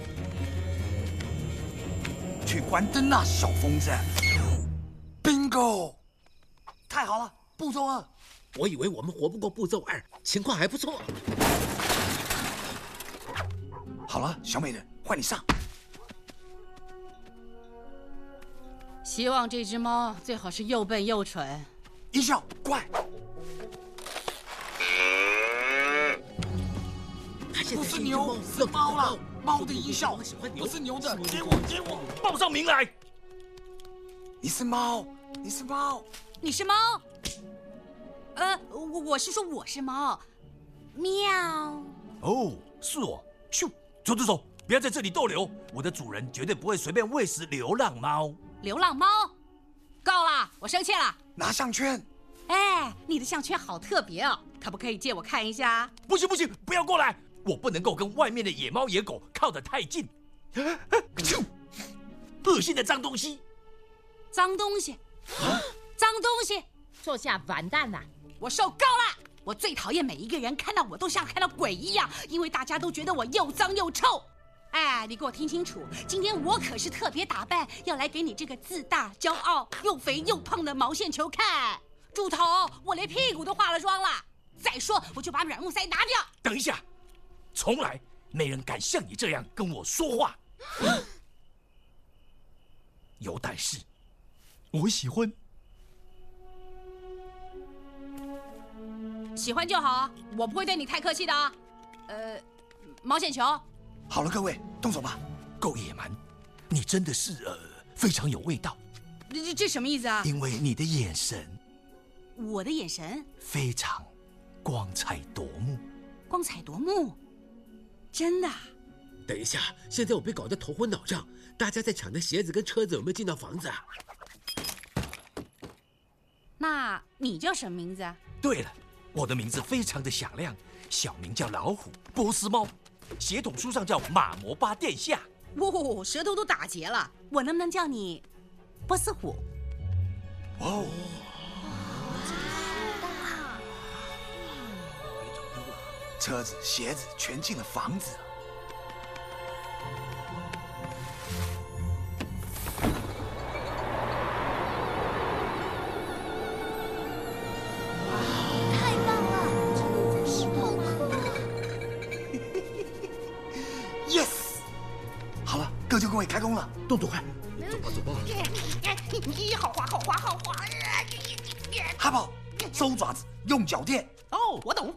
去关灯啊，小疯子！Bingo！太好了，步骤二。我以为我们活不过步骤二，情况还不错。好了，小美人，换你上。希望这只猫最好是又笨又蠢。一笑，快！不是牛，是猫了。猫的音效，不是牛的。给我，给我，报上名来。你是猫，你是猫，你是猫。呃，我我是说我是猫。喵。哦，是我。咻，走走走，不要在这里逗留。我的主人绝对不会随便喂食流浪猫。流浪猫，够了，我生气了。拿项圈。哎，你的项圈好特别哦，可不可以借我看一下？不行不行，不要过来，我不能够跟外面的野猫野狗靠得太近。咻，恶心的脏东西！脏东西！脏东西！坐下，完蛋了！我受够了！我最讨厌每一个人看到我都像看到鬼一样，因为大家都觉得我又脏又臭。哎，你给我听清楚，今天我可是特别打扮，要来给你这个自大、骄傲、又肥又胖的毛线球看。猪头，我连屁股都化了妆了。再说，我就把软木塞拿掉。等一下，从来没人敢像你这样跟我说话。有但是，我喜欢。喜欢就好，我不会对你太客气的啊。呃，毛线球。好了，各位，动手吧。够野蛮，你真的是呃非常有味道。这这这什么意思啊？因为你的眼神。我的眼神非常光彩夺目，光彩夺目，真的。等一下，现在我被搞得头昏脑胀，大家在抢的鞋子跟车子有没有进到房子啊？那你叫什么名字啊？对了，我的名字非常的响亮，小名叫老虎波斯猫，血统书上叫马摩巴殿下。哦，舌头都打结了，我能不能叫你波斯虎？哦。车子、鞋子全进了房子。太棒了，真的是好酷啊 Yes，好了，各就各位，开工了，动作快。走吧，走吧。你 好滑，好滑，好滑！哈宝，收爪子，用脚垫。哦，我懂。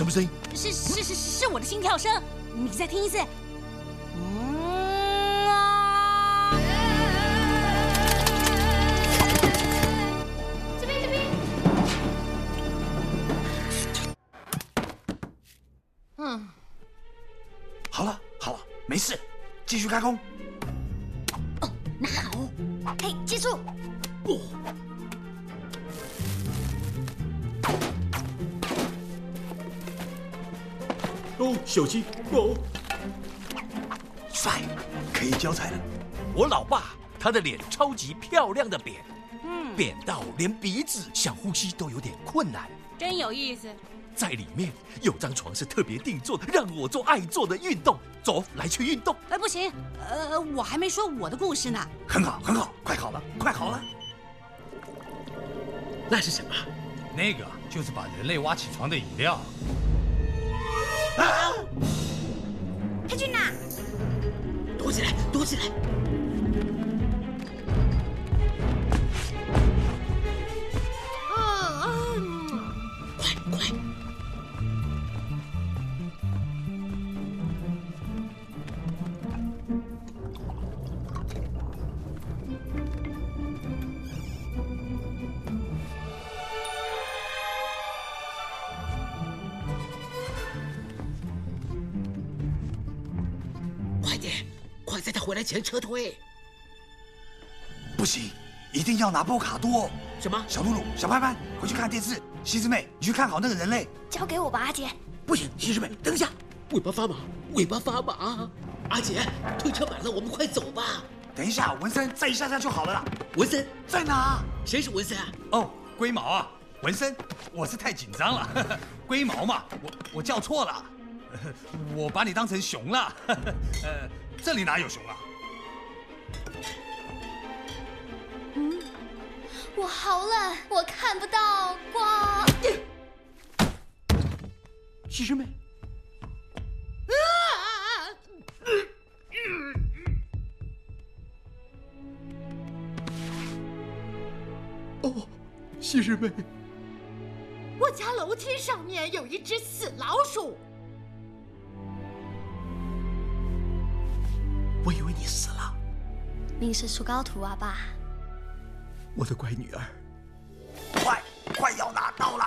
什么声音？是是是是我的心跳声，你再听一次。嗯啊这边这边。嗯，好了好了，没事，继续开工。哦那好，嘿，记住，哦，小心哦！帅，可以交差了。我老爸他的脸超级漂亮的扁，嗯，扁到连鼻子想呼吸都有点困难。真有意思。在里面有张床是特别定做的，让我做爱做的运动。走，来去运动。哎，不行，呃，我还没说我的故事呢。很好很好，快好了，快好了。那是什么？那个就是把人类挖起床的饮料。太君呐？躲起来，躲起来！回来前撤退！不行，一定要拿波卡多。什么？小露露、小潘潘，回去看电视。西子妹，你去看好那个人类。交给我吧，阿姐。不行，西子妹，等一下。尾巴发麻，尾巴发麻！阿姐，推车满了，我们快走吧。等一下，文森，再一下下就好了啦。文森在哪？谁是文森啊？哦，龟毛啊，文森，我是太紧张了，龟毛嘛，我我叫错了，我把你当成熊了。呃，这里哪有熊啊？嗯，我好冷，我看不到光。西施妹，哦，西施妹，我家楼梯上面有一只死老鼠。你死了，您是出高徒啊，爸。我的乖女儿。快，快要拿到了，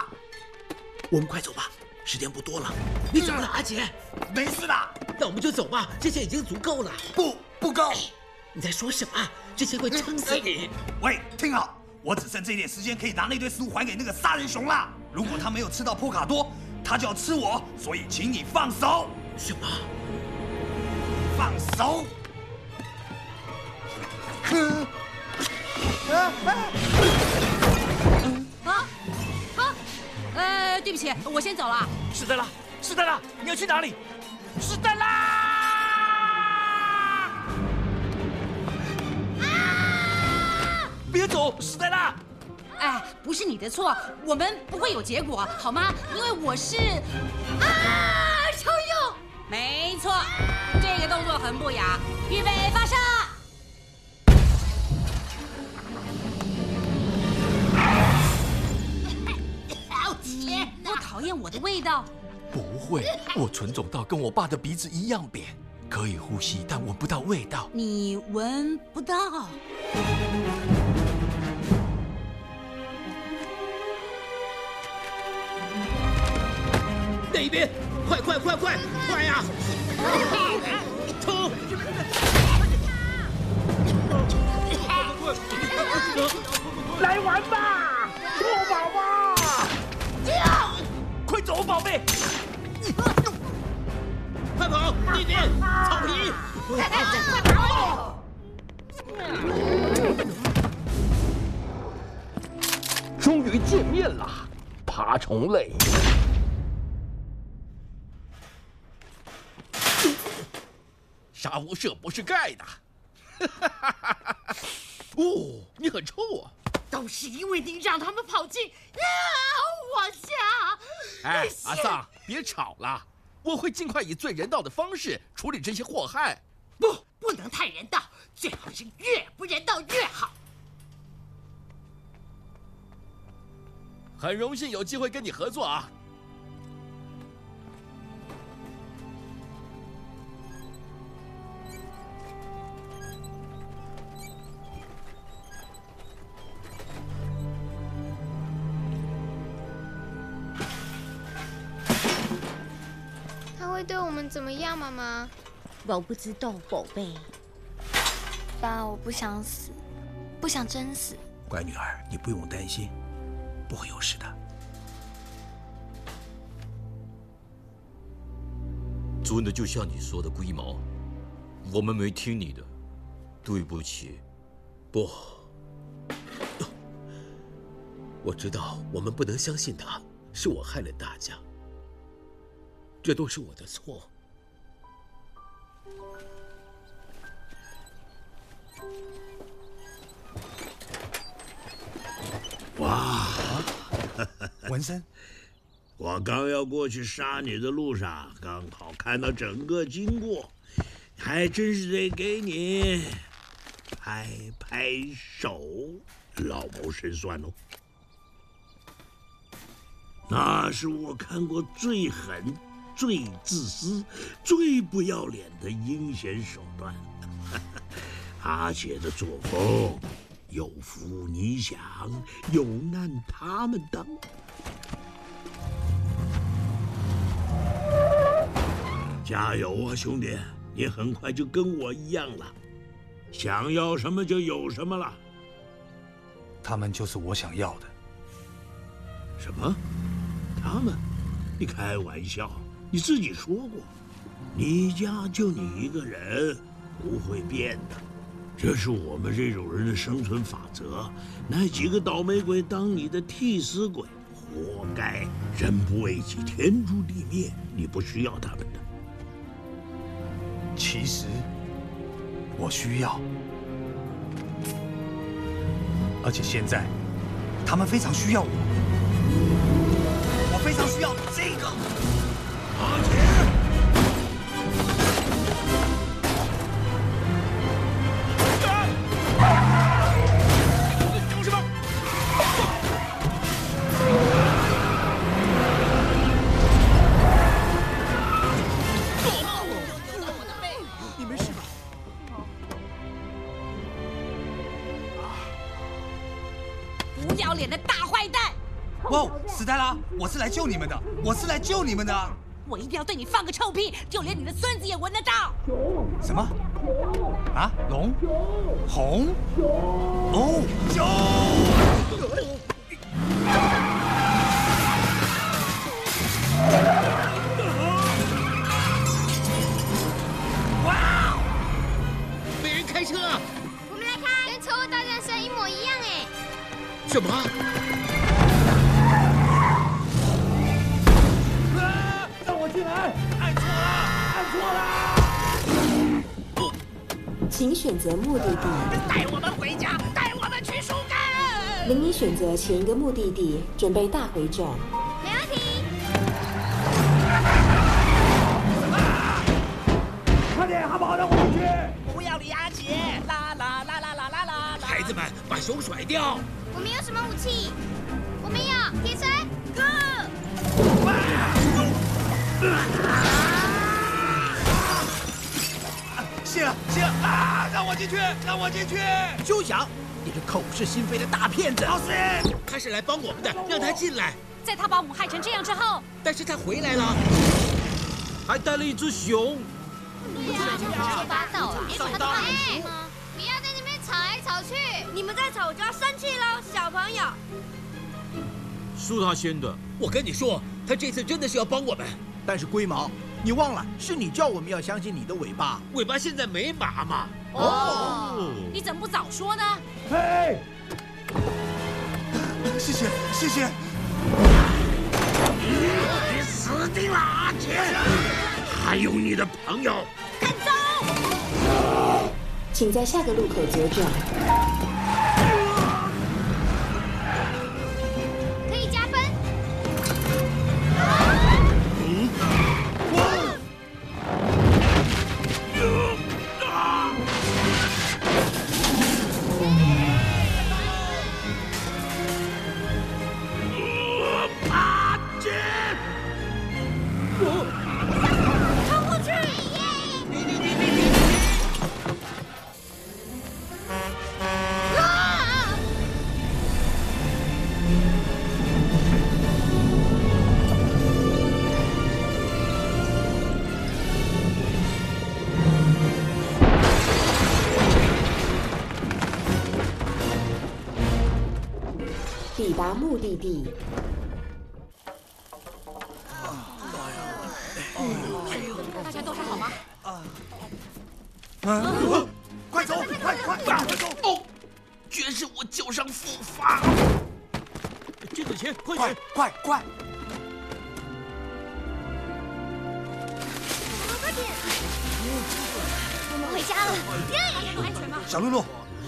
我们快走吧，时间不多了。你怎么了，阿杰？没事的。那我们就走吧，这些已经足够了。不，不够。你在说什么？这些会撑死你。喂，听好，我只剩这点时间可以拿那堆食物还给那个杀人熊了。如果他没有吃到波卡多，他就要吃我，所以请你放手。什么？放手！啊啊！呃，对不起，我先走了。史黛拉，史黛拉，你要去哪里？史黛拉！别走，史黛拉！哎，不是你的错，我们不会有结果，好吗？因为我是啊，超勇。没错，这个动作很不雅。预备，发射！讨厌我的味道？不会，我纯种到跟我爸的鼻子一样扁，可以呼吸，但闻不到味道。你闻不到？那一边，快快快快 快呀！冲！来玩吧，宝贝！快跑！弟弟，草皮！快跑！终于见面了，爬虫类。沙窝舍不是盖的。哦，你很臭啊！都是因为你让他们跑进啊我家。哎，阿桑，别吵了，我会尽快以最人道的方式处理这些祸害。不，不能太人道，最好是越不人道越好。很荣幸有机会跟你合作啊！会对我们怎么样，妈妈？我不知道，宝贝。爸，我不想死，不想真死。乖女儿，你不用担心，不会有事的。真的就像你说的，龟毛，我们没听你的，对不起。不，我知道我们不能相信他，是我害了大家，这都是我的错。哇，文森，我刚要过去杀你的路上，刚好看到整个经过，还真是得给你拍拍手，老谋深算哦。那是我看过最狠、最自私、最不要脸的阴险手段。阿姐的作风，有福你享，有难他们当。加油啊，兄弟！你很快就跟我一样了，想要什么就有什么了。他们就是我想要的。什么？他们？你开玩笑！你自己说过，你家就你一个人，不会变的。这是我们这种人的生存法则。那几个倒霉鬼当你的替死鬼，活该！人不为己，天诛地灭。你不需要他们的。其实我需要，而且现在他们非常需要我，我非常需要这个。不要脸的大坏蛋！哇，史黛拉，我是来救你们的，我是来救你们的。我一定要对你放个臭屁，就连你的孙子也闻得到。什么？啊，龙，红，哦，没人开车啊？我们来看，跟宠物大战声一模一样哎。什么？请选择目的地。带我们回家，带我们去树干。您已选择前一个目的地，准备大回转。没问题。快点，还不好，让我进去！不要理阿杰！啦啦啦啦啦啦啦！孩子们，把手甩掉！我们有什么武器？我们有铁锤。哥。谢了，谢了啊！让我进去，让我进去！休想！你这口是心非的大骗子！老师，他是来帮我们的，让他进来。在他把我们害成这样之后，但是他回来了，还带了一只熊。胡说八道了！别管他哎，不要在那边吵来吵去。你们再吵，我就要生气喽，小朋友。是他先的。我跟你说，他这次真的是要帮我们。但是龟毛，你忘了，是你叫我们要相信你的尾巴。尾巴现在没麻嘛？哦，你怎么不早说呢？嘿，谢谢，谢谢。你死定了，阿杰！还有你的朋友。赶走！请在下个路口左转。地。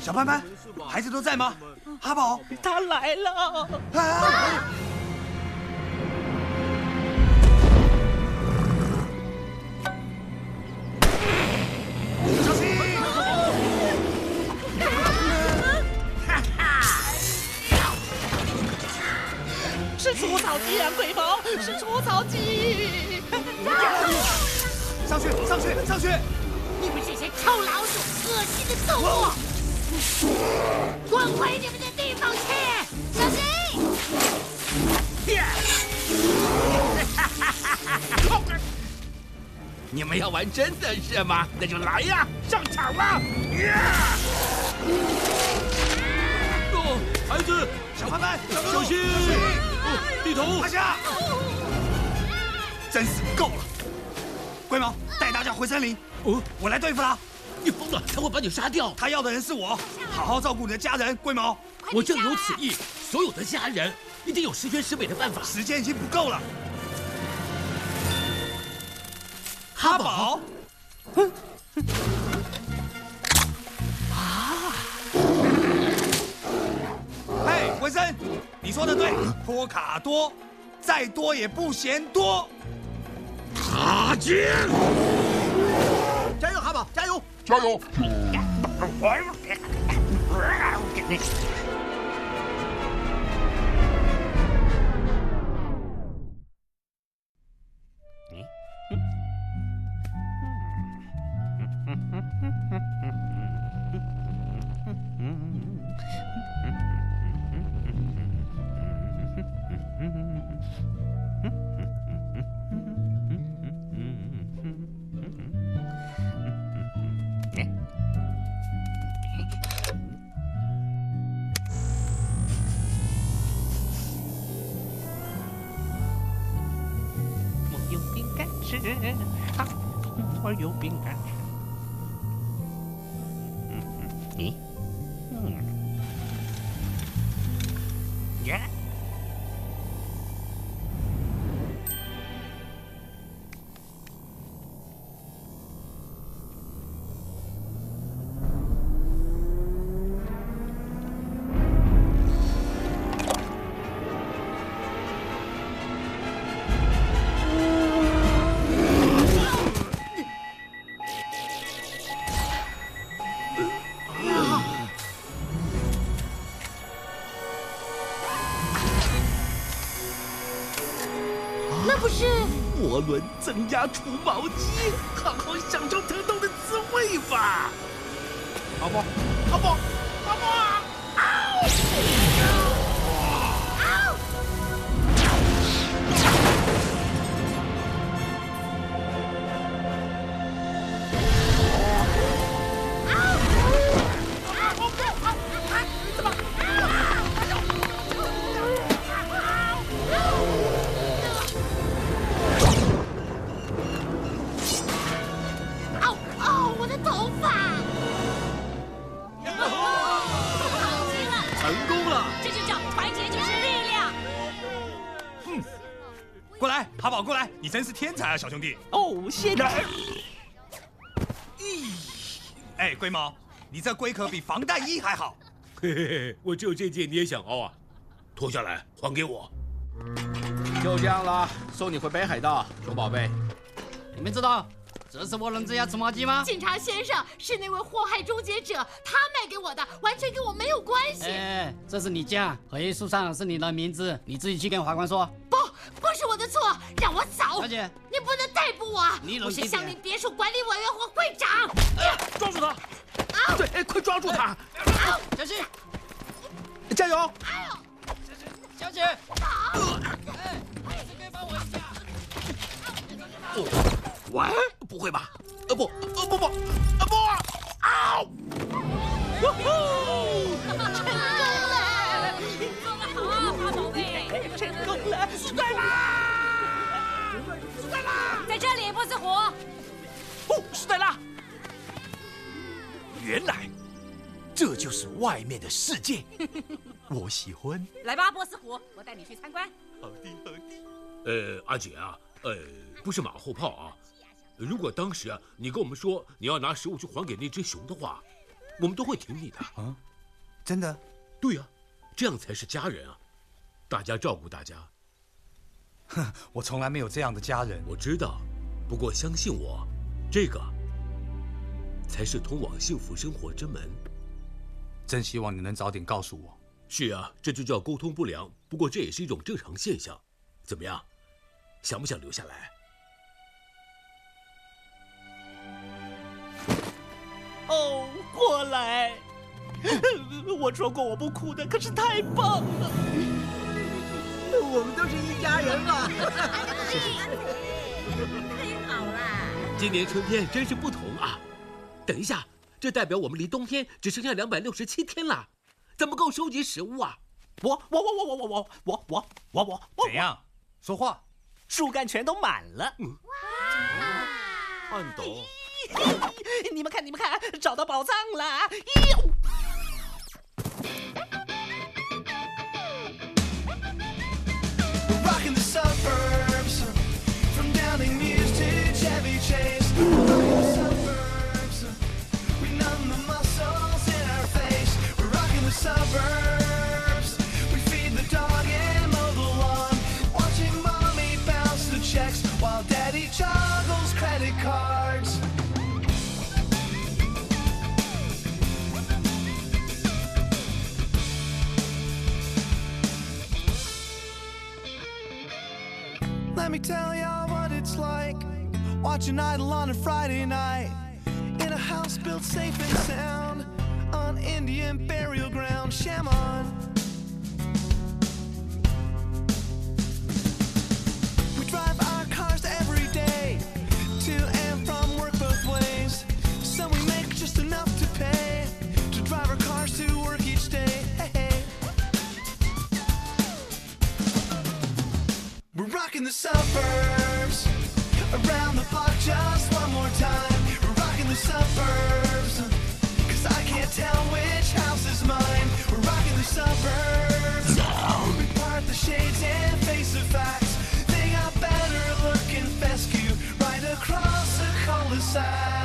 小潘潘，孩子都在吗？阿宝，他来了！啊！小心！是除草机啊，鬼毛！是除草机！上去，上去，上去！你们这些臭老鼠，恶心的动物，滚回你们的地方去！小心！你们要玩真的是吗？那就来呀，上场吧！哦，孩子，小潘潘，小心！哦，地头趴！下！真是够了！龟毛，带大家回森林。哦，我来对付他。你疯了！他会把你杀掉！他要的人是我，好好照顾你的家人。龟毛，我正有此意。所有的家人，一定有十全十美的办法。时间已经不够了。哈宝，啊！嘿，文森，你说的对，托卡多，再多也不嫌多。阿杰，加油，哈宝，加油，加油！家土包机。天才啊，小兄弟。哦，谢谢。哎，龟毛，你这龟壳比防弹衣还好。嘿嘿嘿，我只有这件，你也想凹啊？脱下来还给我。就这样了，送你回北海道，熊宝贝。你们知道这是涡轮增压除毛机吗？警察先生是那位祸害终结者，他卖给我的，完全跟我没有关系。哎，这是你家，合约书上是你的名字，你自己去跟法官说。不，不是我的错，让我走。小姐，你不能逮捕我。你我是静点乡邻别墅管理委员会会长。抓住他！啊对，哎，快抓住他！小心！加油！小姐，喂，不会吧？呃不，呃不不，呃不！啊！成功了！失败啦！失败啦！在这里，波斯虎。哦，是的啦！原来这就是外面的世界，我喜欢。来吧，波斯虎，我带你去参观。好的，好的。呃，阿姐啊，呃，不是马后炮啊。如果当时啊，你跟我们说你要拿食物去还给那只熊的话，我们都会挺你的啊。真的？对呀、这样才是家人啊，大家照顾大家。哼，我从来没有这样的家人。我知道，不过相信我，这个才是通往幸福生活之门。真希望你能早点告诉我。是啊，这就叫沟通不良，不过这也是一种正常现象。怎么样，想不想留下来？哦，过来！我说过我不哭的，可是太棒了。我们都是一家人嘛。太好了！今年春天真是不同啊！等一下，这代表我们离冬天只剩下两百六十七天了，怎么够收集食物啊？我我我我我我我我我我我我怎样？说话！树干全都满了。哇颤抖。你们看，你们看，找到宝藏了！哟，suburbs. Watching Idol on a Friday night in a house built safe and sound on Indian burial ground. Shaman. We drive our cars every day to and from work both ways, so we make just enough to pay to drive our cars to work each day. We're rocking the suburbs around the block just one more time. We're rocking the suburbs. Cause I can't tell which house is mine. We're rocking the suburbs. We part the shades and face the facts. They got better looking fescue right across the cul-de-sac.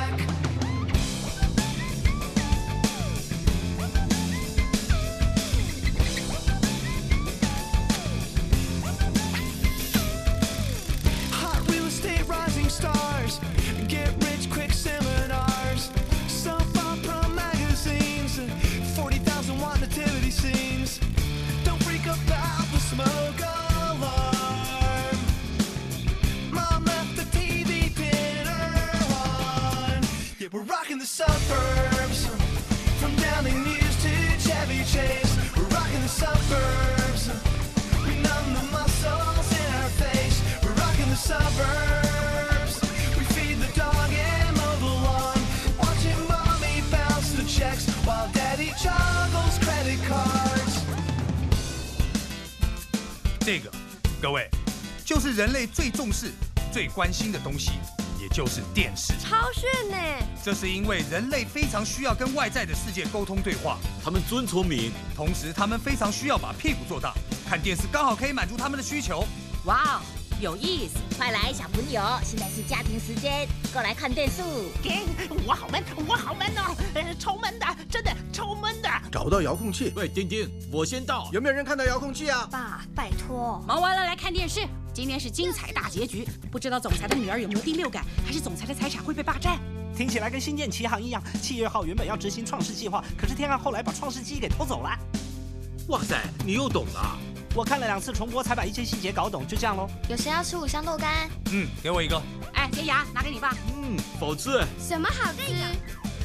we're rocking the suburbs. From Downing News to Chevy Chase. We're rocking the suburbs. We numb the muscles in our face. We're rocking the suburbs. We feed the dog and mow the lawn. Watching mommy bounce the checks while daddy juggles credit cards. 这个，各位，就是人类最重视、最关心的东西，也 就是电视。超炫呢！这是因为人类非常需要跟外在的世界沟通对话，他们真聪明，同时他们非常需要把屁股做大，看电视刚好可以满足他们的需求。哇哦，有意思！快来，小朋友，现在是家庭时间，过来看电视。我好闷，我好闷哦，呃超闷的，真的超闷的。找不到遥控器。喂，丁丁，我先到。有没有人看到遥控器啊？爸，拜托。忙完了来看电视，今天是精彩大结局，不知道总裁的女儿有没有第六感，还是总裁的财产会被霸占？听起来跟新建奇航一样，七月号原本要执行创世计划，可是天岸后来把创世机给偷走了。哇塞，你又懂了。我看了两次重播才把一些细节搞懂，就这样喽。有谁要吃五香豆干？嗯，给我一个。哎，天涯，拿给你爸。嗯，好吃。什么好吃？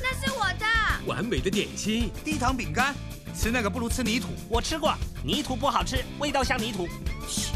那是我的。完美的点心，低糖饼干，吃那个不如吃泥土。我吃过，泥土不好吃，味道像泥土。嘘，不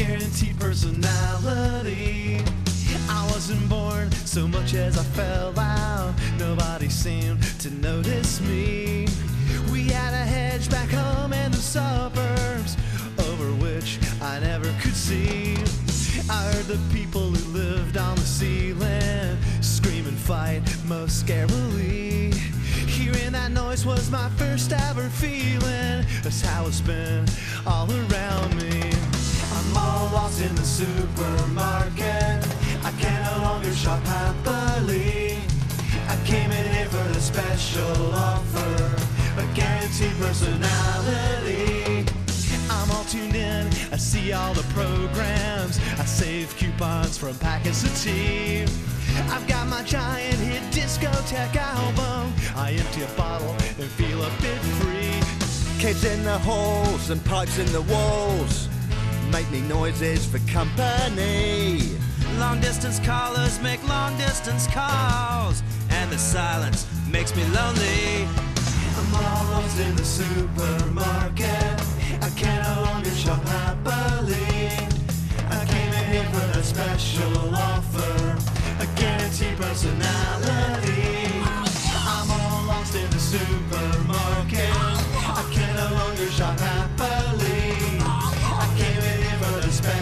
guaranteed personality. I wasn't born so much as I fell out. Nobody seemed to notice me. We had a hedge back home in the suburbs, over which I never could see. I heard the people who lived on the ceiling scream and fight most scarily. Hearing that noise was my first ever feeling. That's how it's been all around me. I'm all lost in the supermarket. I can no longer shop happily. I came in here for the special offer, a guaranteed personality. I'm all tuned in, I see all the programs, I save coupons from packets of tea. I've got my giant hit discotheque album. I empty a bottle and feel a bit free. Kids in the halls and pipes in the walls make me noises for company. Long distance callers make long distance calls, and the silence makes me lonely. I'm all lost in the supermarket. I can no longer shop happily. I came in here for that special offer, a guaranteed personality. I'm all lost in the supermarket. I can no longer shop happily.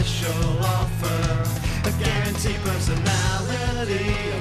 Special offer, a guaranteed personality.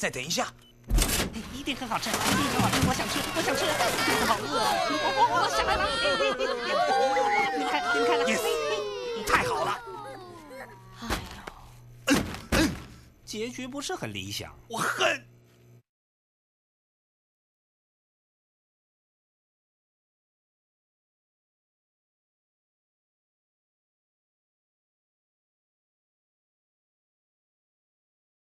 再等一下。一定很好吃，一定很好吃，我想吃，我想吃，好饿，我我我下来了，你们看，你们看，Yes，太好了，哎呦。结局不是很理想。我恨